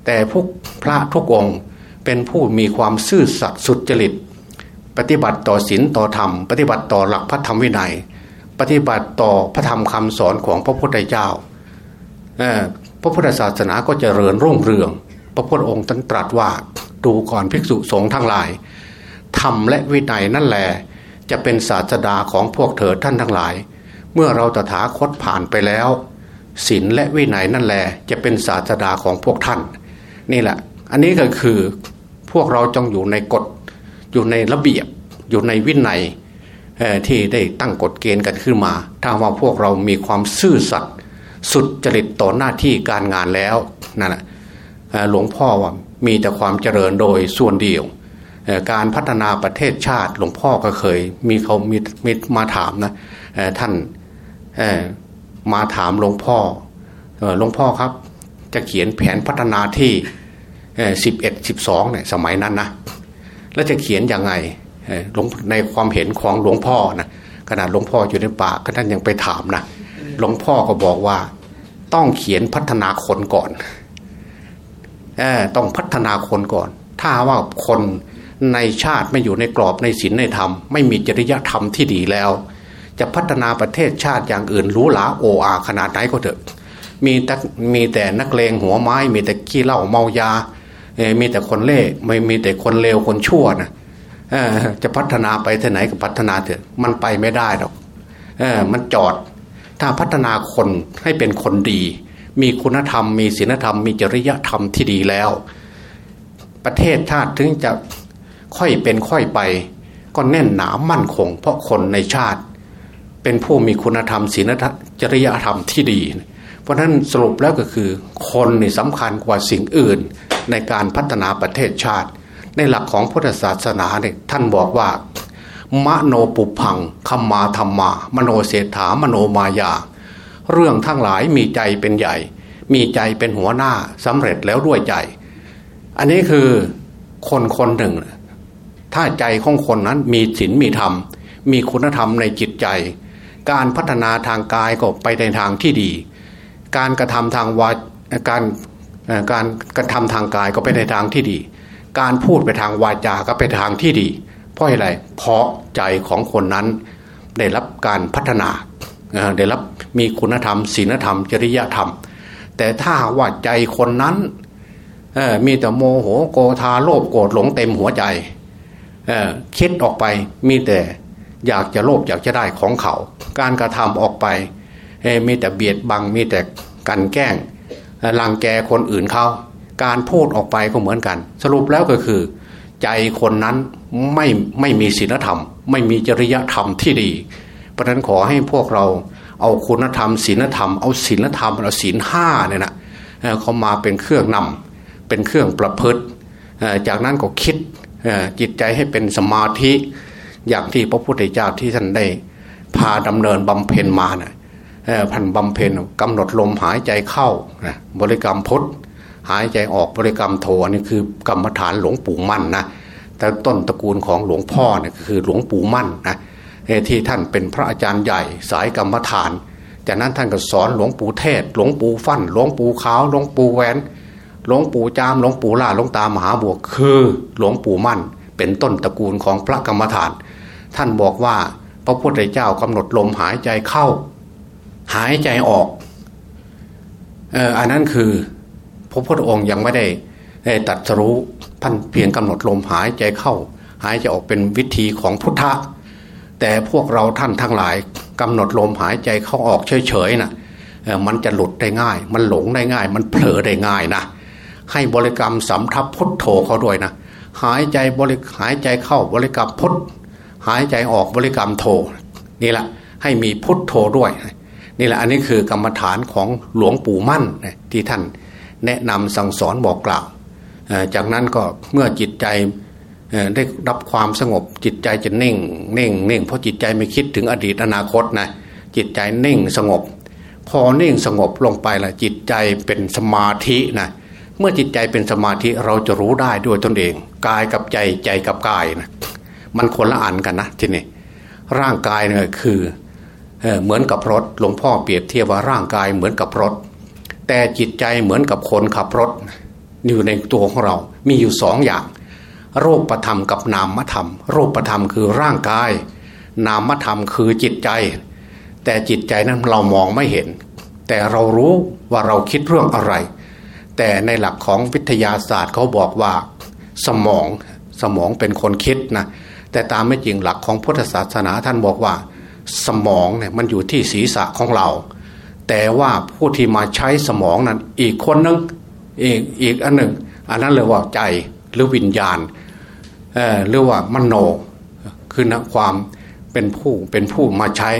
แต่พวกพระทุกองค์ เป็นผู้มีความซื่อสัตย์สุจริต ปฏิบัติต่อศีลต่อธรรม ปฏิบัติต่อหลักพระธรรมวินัย ปฏิบัติต่อพระธรรมคำสอนของพระพุทธเจ้าพระพุทธศาสนาก็จเจริญรุ่งเรือง พระพุทธองค์ท่านตรัสว่าดูก่อนภิกษุสงฆ์ทั้งหลายธรรมและวินัยนั่นแหละจะเป็นศาสดาของพวกเธอท่านทั้งหลาย เมื่อเราตถาคตผ่านไปแล้วศีลและวินัยนั่นแหละจะเป็นศาสดาของพวกท่าน นี่แหละ อันนี้ก็คือพวกเราจงอยู่ในกฎอยู่ในระเบียบ อยู่ในวินัยที่ได้ตั้งกฎเกณฑ์กันขึ้นมา ถ้าว่าพวกเรามีความซื่อสัตย์สุดจริตต่อหน้าที่การงานแล้วนั่นแหละหลวงพ่อว่ามีแต่ความเจริญโดยส่วนเดียว การพัฒนาประเทศชาติหลวงพ่อก็เคยมีเขามีมีมาถามนะท่านมาถามหลวงพ่อหลวงพ่อครับ จะเขียนแผนพัฒนาที่ สิบเอ็ดสิบสองเนี่ยสมัยนั้นนะแล้วจะเขียนยังไงหในความเห็นของหลวงพ่อนะขนาดหลวงพ่ออยู่ในป่าก็ท่านยังไปถามนะหลวงพ่อก็บอกว่าต้องเขียนพัฒนาคนก่อนต้องพัฒนาคนก่อน ถ้าว่าคนในชาติไม่อยู่ในกรอบในศีลในธรรม ไม่มีจริยธรรมที่ดีแล้ว จะพัฒนาประเทศชาติอย่างอื่นรู้หลาโออาขนาดไหนก็เถอะ มีแต่มีแต่นักเลงหัวไม้ มีแต่ขี้เหล้าเมายา มีแต่คนเล่ไม่มีแต่คนเลวคนชั่วนะจะพัฒนาไปที่ไหนก็พัฒนาเถอะมันไปไม่ได้หรอกมันจอดถ้าพัฒนาคนให้เป็นคนดี มีคุณธรรม มีศีลธรรม มีจริยธรรมที่ดีแล้ว ประเทศชาติถึงจะค่อยเป็นค่อยไป ก็แน่นหนามั่นคง เพราะคนในชาติ เป็นผู้มีคุณธรรมศีลธรรมจริยธรรมที่ดี เพราะนั้นสรุปแล้วก็คือ คนนี่สำคัญกว่าสิ่งอื่น ในการพัฒนาประเทศชาติ ในหลักของพุทธศาสนาเนี่ยท่านบอกว่ามโนปุพังคัมมาธรรมา มโนเศรษฐามโนมายา เรื่องทั้งหลายมีใจเป็นใหญ่ มีใจเป็นหัวหน้าสำเร็จแล้วด้วยใจ อันนี้คือคนคนหนึ่ง ถ้าใจของคนนั้นมีศีลมีธรรม มีคุณธรรมในจิตใจ การพัฒนาทางกายก็ไปในทางที่ดี การกระทำทางวาการ การกระทำทางกายก็ไปในทางที่ดี การพูดไปทางวาจาก็ไปทางที่ดี เพราะอะไรเพราะใจของคนนั้นได้รับการพัฒนาได้รับมีคุณธรรมศีลธรรม จริยธรรม แต่ถ้าว่าใจคนนั้นมีแต่โมโหโกธาโลภโกรธหลงเต็มหัวใจคิดออกไปมีแต่อยากจะโลภอยากจะได้ของเขา การกระทำออกไปมีแต่เบียดบังมีแต่กันแกล้ง ลังแกคนอื่นเขาการพูดออกไปก็เหมือนกัน สรุปแล้วก็คือ ใจคนนั้นไม่ไม่มีศีลธรรม ไม่มีจริยธรรมที่ดี เพราะนั้นขอให้พวกเราเอาคุณธรรมศีลธรรมเอาศีลธรรมเอาศีลห้าเนี่ยนะเขามาเป็นเครื่องนำเป็นเครื่องประพฤติ จากนั้นก็คิดจิตใจให้เป็นสมาธิ อย่างที่พระพุทธเจ้าที่ท่านได้พาดำเนินบำเพ็ญมาเนะ่ย พันบำเพ็ญกำหนดลมหายใจเข้านะบริกรรมพุทธหายใจออกบริกรรมโทอันนี้คือกรรมฐานหลวงปู่มั่นนะแต่ต้นตระกูลของหลวงพ่อเนี่ยคือหลวงปู่มั่นนะที่ท่านเป็นพระอาจารย์ใหญ่สายกรรมฐาน จากนั้นท่านก็สอนหลวงปู่เทศ หลวงปู่ฟัน่นหลวงปู่ขาวหลวงปู่แหวนหลวงปู่จามหลวงปู่ล่าหลวงตามหาบวกคือหลวงปู่มั่น เป็นต้นตระกูลของพระกรรมฐาน ท่านบอกว่าพระพุทธเจ้ากำหนดลมหายใจเข้า หายใจออกเอออันนั้นคือพระพุทธองค์ยังไม่ได้ตัดสรู้ท่านเพียงกำหนดลมหายใจเข้า หายใจออกเป็นวิธีของพุทธะ แต่พวกเราท่านทั้งหลายกำหนดลมหายใจเข้าออกเฉยๆนะมันจะหลุดได้ง่าย มันหลงได้ง่าย มันเผลอได้ง่ายนะให้บริกรรมสำทับพุทโธเขาด้วยนะหายใจบริหายใจเข้าบริกรรมพุทหายใจออกบริกรรมโธนี่แหละให้มีพุทโธด้วย นี่แหละอันนี้คือกรรมฐานของหลวงปู่มั่นที่ท่านแนะนำสั่งสอนบอกกล่าว จากนั้นก็เมื่อจิตใจได้รับความสงบจิตใจจะเน่งเน่งเน่งเพราะจิตใจไม่คิดถึงอดีตอนาคตนะจิตใจเน่งสงบ พอเน่งสงบลงไปละจิตใจเป็นสมาธินะเมื่อจิตใจเป็นสมาธิเราจะรู้ได้ด้วยตนเองกายกับใจใจกับกายนะมันคนละอันกันนะทีนี้ร่างกายเนี่ยคือ เหมือนกับรถหลวงพ่อเปรียบเทียบว่าร่างกายเหมือนกับรถ แต่จิตใจเหมือนกับคนขับรถ อยู่ในตัวของเรา มีอยู่สองอย่างรูประธรรมกับนามธรรมรูประธรรมคือร่างกาย นามธรรมคือจิตใจ แต่จิตใจนั้นเรามองไม่เห็น แต่เรารู้ว่าเราคิดเรื่องอะไร แต่ในหลักของวิทยาศาสตร์เขาบอกว่าสมองสมองเป็นคนคิดนะแต่ตามไม่จริงหลักของพุทธศาสนาท่านบอกว่า สมองเนี่ยมันอยู่ที่ศีรษะของเรา แต่ว่าผู้ที่มาใช้สมองนั้นอีกคนนึงอีกอีกอันหนึ่ง อันนั้นเลยว่าใจหรือวิญญาณหรือว่ามโนคือนะความเป็นผู้เป็นผู้มาใช้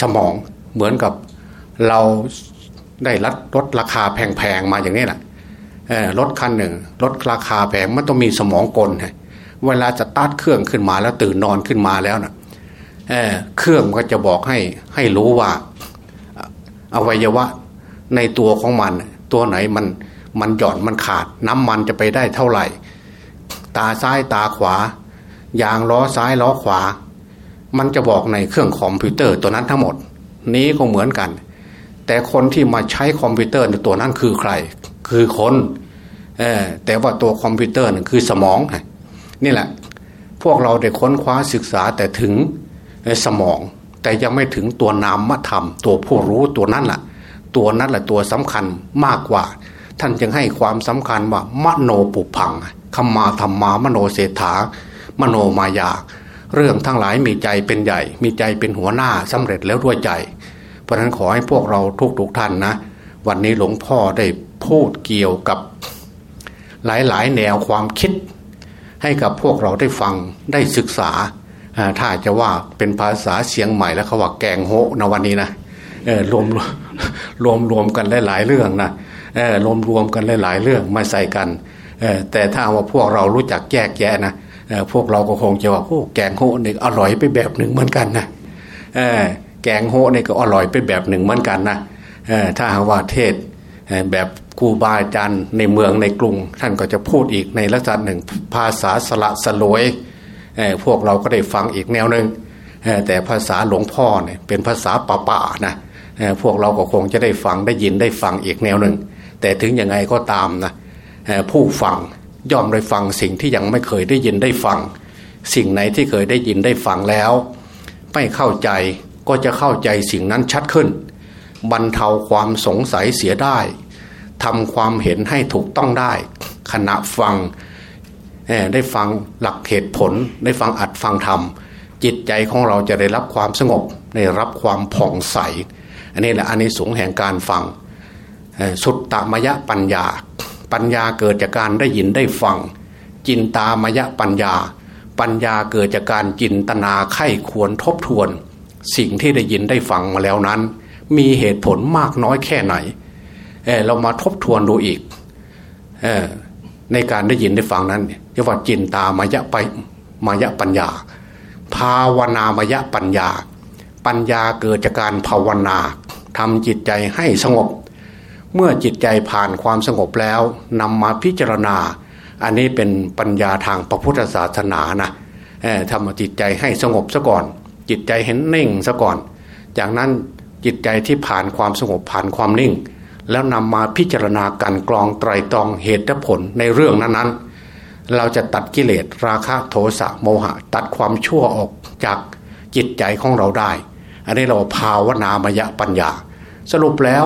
สมองเหมือนกับเราได้รัดรถราคาแพงๆมาอย่างนี้แหละรถคันหนึ่งรถราคาแพงมันต้องมีสมองกล เวลาจะตัดเครื่องขึ้นมาแล้วตื่นนอนขึ้นมาแล้วน่ะ เเครื่องก็จะบอกให้ให้รู้ว่าอวัยวะในตัวของมัน ตัวไหนมันมันหย่อนมันขาด น้ำมันจะไปได้เท่าไหร่ ตาซ้ายตาขวา ยางล้อซ้ายล้อขวา มันจะบอกในเครื่องคอมพิวเตอร์ตัวนั้นทั้งหมด นี้ก็เหมือนกัน แต่คนที่มาใช้คอมพิวเตอร์ตัวนั้นคือใคร คือคนแต่ว่าตัวคอมพิวเตอร์นั่นคือสมองนี่แหละ พวกเราได้ค้นคว้าศึกษาแต่ถึง สมอง แต่ยังไม่ถึงตัวนามธรรม ตัวผู้รู้ตัวนั้นแหละตัวนั้นแหละตัวสำคัญมากกว่า ท่านจึงให้ความสำคัญว่ามโนปุพังคำมาธรรมามโนเศรษฐามโนมายา เรื่องทั้งหลายมีใจเป็นใหญ่ มีใจเป็นหัวหน้าสำเร็จแล้วด้วยใจ เพราะฉะนั้นขอให้พวกเราทุกทุกท่านนะ วันนี้หลวงพ่อได้พูดเกี่ยวกับหลายๆ แนวความคิด ให้กับพวกเราได้ฟังได้ศึกษา ถ้าจะว่าเป็นภาษาเสียงใหม่แล้วเขาว่าแกงโฮนะวันนี้นะรวมรวมรวมกันหลายๆเรื่องนะรวมรวมกันหลายๆเรื่องมาใส่กันแต่ถ้าว่าพวกเรารู้จักแยกแยะนะพวกเราก็คงจะว่าโอ้แกงโฮนี่อร่อยไปแบบหนึ่งเหมือนกันนะแกงโฮนี่ก็อร่อยไปแบบหนึ่งเหมือนกันนะถ้าว่าเทศแบบครูบาอาจารย์ในเมืองในกรุง ท่านก็จะพูดอีกในลักษณะหนึ่งภาษาสละสลวย พวกเราก็ได้ฟังอีกแนวหนึ่งแต่ภาษาหลวงพ่อเนี่ยเป็นภาษาป่าป่านะพวกเราก็คงจะได้ฟังได้ยินได้ฟังอีกแนวหนึ่งแต่ถึงยังไงก็ตามนะผู้ฟังย่อมได้ฟังสิ่งที่ยังไม่เคยได้ยินได้ฟัง สิ่งไหนที่เคยได้ยินได้ฟังแล้ว ไม่เข้าใจก็จะเข้าใจสิ่งนั้นชัดขึ้น บรรเทาความสงสัยเสียได้ทำความเห็นให้ถูกต้องได้ ขณะฟัง ได้ฟังหลักเหตุผล ได้ฟังอัดฟังธรรม จิตใจของเราจะได้รับความสงบ ได้รับความผ่องใส อันนี้แหละอันนี้สูงแห่งการฟังสุดตามยะปัญญา ปัญญาเกิดจากการได้ยินได้ฟัง จินตามยะปัญญา ปัญญาเกิดจากการจินตนาไข้ควรทบทวน สิ่งที่ได้ยินได้ฟังมาแล้วนั้น มีเหตุผลมากน้อยแค่ไหนเเรามาทบทวนดูอีกอในการได้ยินได้ฟังนั้นเรียกว่าจินตามายะไปมายะปัญญา ภาวนามายะปัญญา ปัญญาเกิดจากการภาวนาทำจิตใจให้สงบ เมื่อจิตใจผ่านความสงบแล้วนำมาพิจารณา อันนี้เป็นปัญญาทางพระพุทธศาสนานะทำจิตใจให้สงบซะก่อน จิตใจเห็นนิ่งซะก่อน จากนั้นจิตใจที่ผ่านความสงบผ่านความนิ่ง แล้วนำมาพิจารณาการกรองไตรตรองเหตุผลในเรื่องนั้นๆ เราจะตัดกิเลสราคะโทสะโมหะ ตัดความชั่วออกจากจิตใจของเราได้ อันนี้เราภาวนามยปัญญา สรุปแล้ว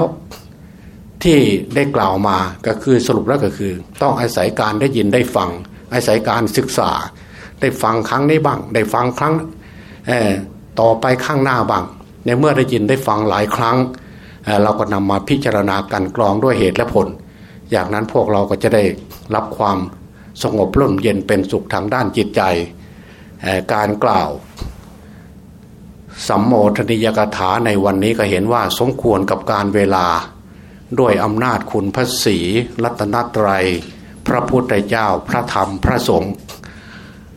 ที่ได้กล่าวมาก็คือสรุปแล้วก็คือ ต้องอาศัยการได้ยินได้ฟัง อาศัยการศึกษา ได้ฟังครั้งนี้บ้าง ได้ฟังครั้งต่อไปข้างหน้าบ้าง ในเมื่อได้ยินได้ฟังหลายครั้งเราก็นำมาพิจารณาการกรองด้วยเหตุและผล อย่างนั้นพวกเราก็จะได้รับความ สงบร่มเย็นเป็นสุขทางด้านจิตใจ การกล่าวสัมโมทนิยกถาในวันนี้ก็เห็นว่าสมควรกับการเวลา ด้วยอำนาจคุณพระศรีรัตนตรัย พระพุทธเจ้าพระธรรมพระสงฆ์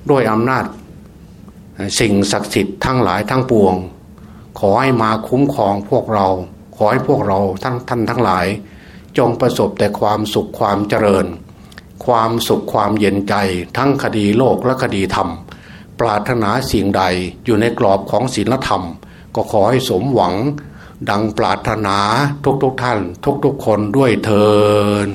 ด้วยอำนาจสิ่งศักดิ์สิทธิ์ทั้งหลายทั้งปวง ขอให้มาคุ้มครองพวกเรา ขอให้พวกเราทั้งท่านทั้งหลาย จงประสบแต่ความสุขความเจริญ ความสุขความเย็นใจ ทั้งคดีโลกและคดีธรรม ปรารถนาสิ่งใดอยู่ในกรอบของศีลธรรม ก็ขอให้สมหวัง ดังปรารถนาทุกๆทท่าน ทุกๆคนด้วยเทอ